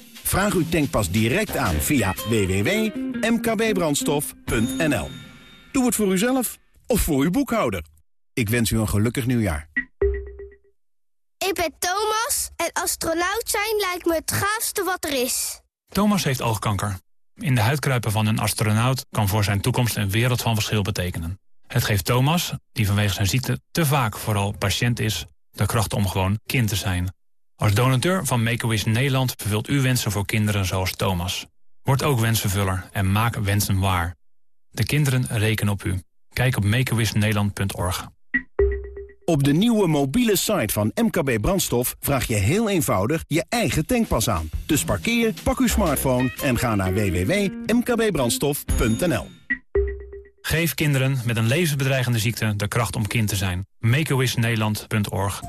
Vraag uw tankpas direct aan via www.mkbbrandstof.nl. Doe het voor uzelf of voor uw boekhouder. Ik wens u een gelukkig nieuwjaar. Ik ben Thomas en astronaut zijn lijkt me het gaafste wat er is. Thomas heeft oogkanker. In de huid kruipen van een astronaut kan voor zijn toekomst een wereld van verschil betekenen. Het geeft Thomas, die vanwege zijn ziekte te vaak vooral patiënt is... de kracht om gewoon kind te zijn. Als donateur van Make-A-Wish Nederland vervult u wensen voor kinderen zoals Thomas. Word ook wensvervuller en maak wensen waar. De kinderen rekenen op u. Kijk op makeawishnederland.org. Op de nieuwe mobiele site van MKB Brandstof vraag je heel eenvoudig je eigen tankpas aan. Dus parkeer, pak uw smartphone en ga naar www.mkbbrandstof.nl. Geef kinderen met een levensbedreigende ziekte de kracht om kind te zijn. makeawishnederland.org.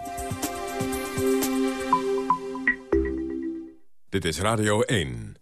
Dit is Radio 1.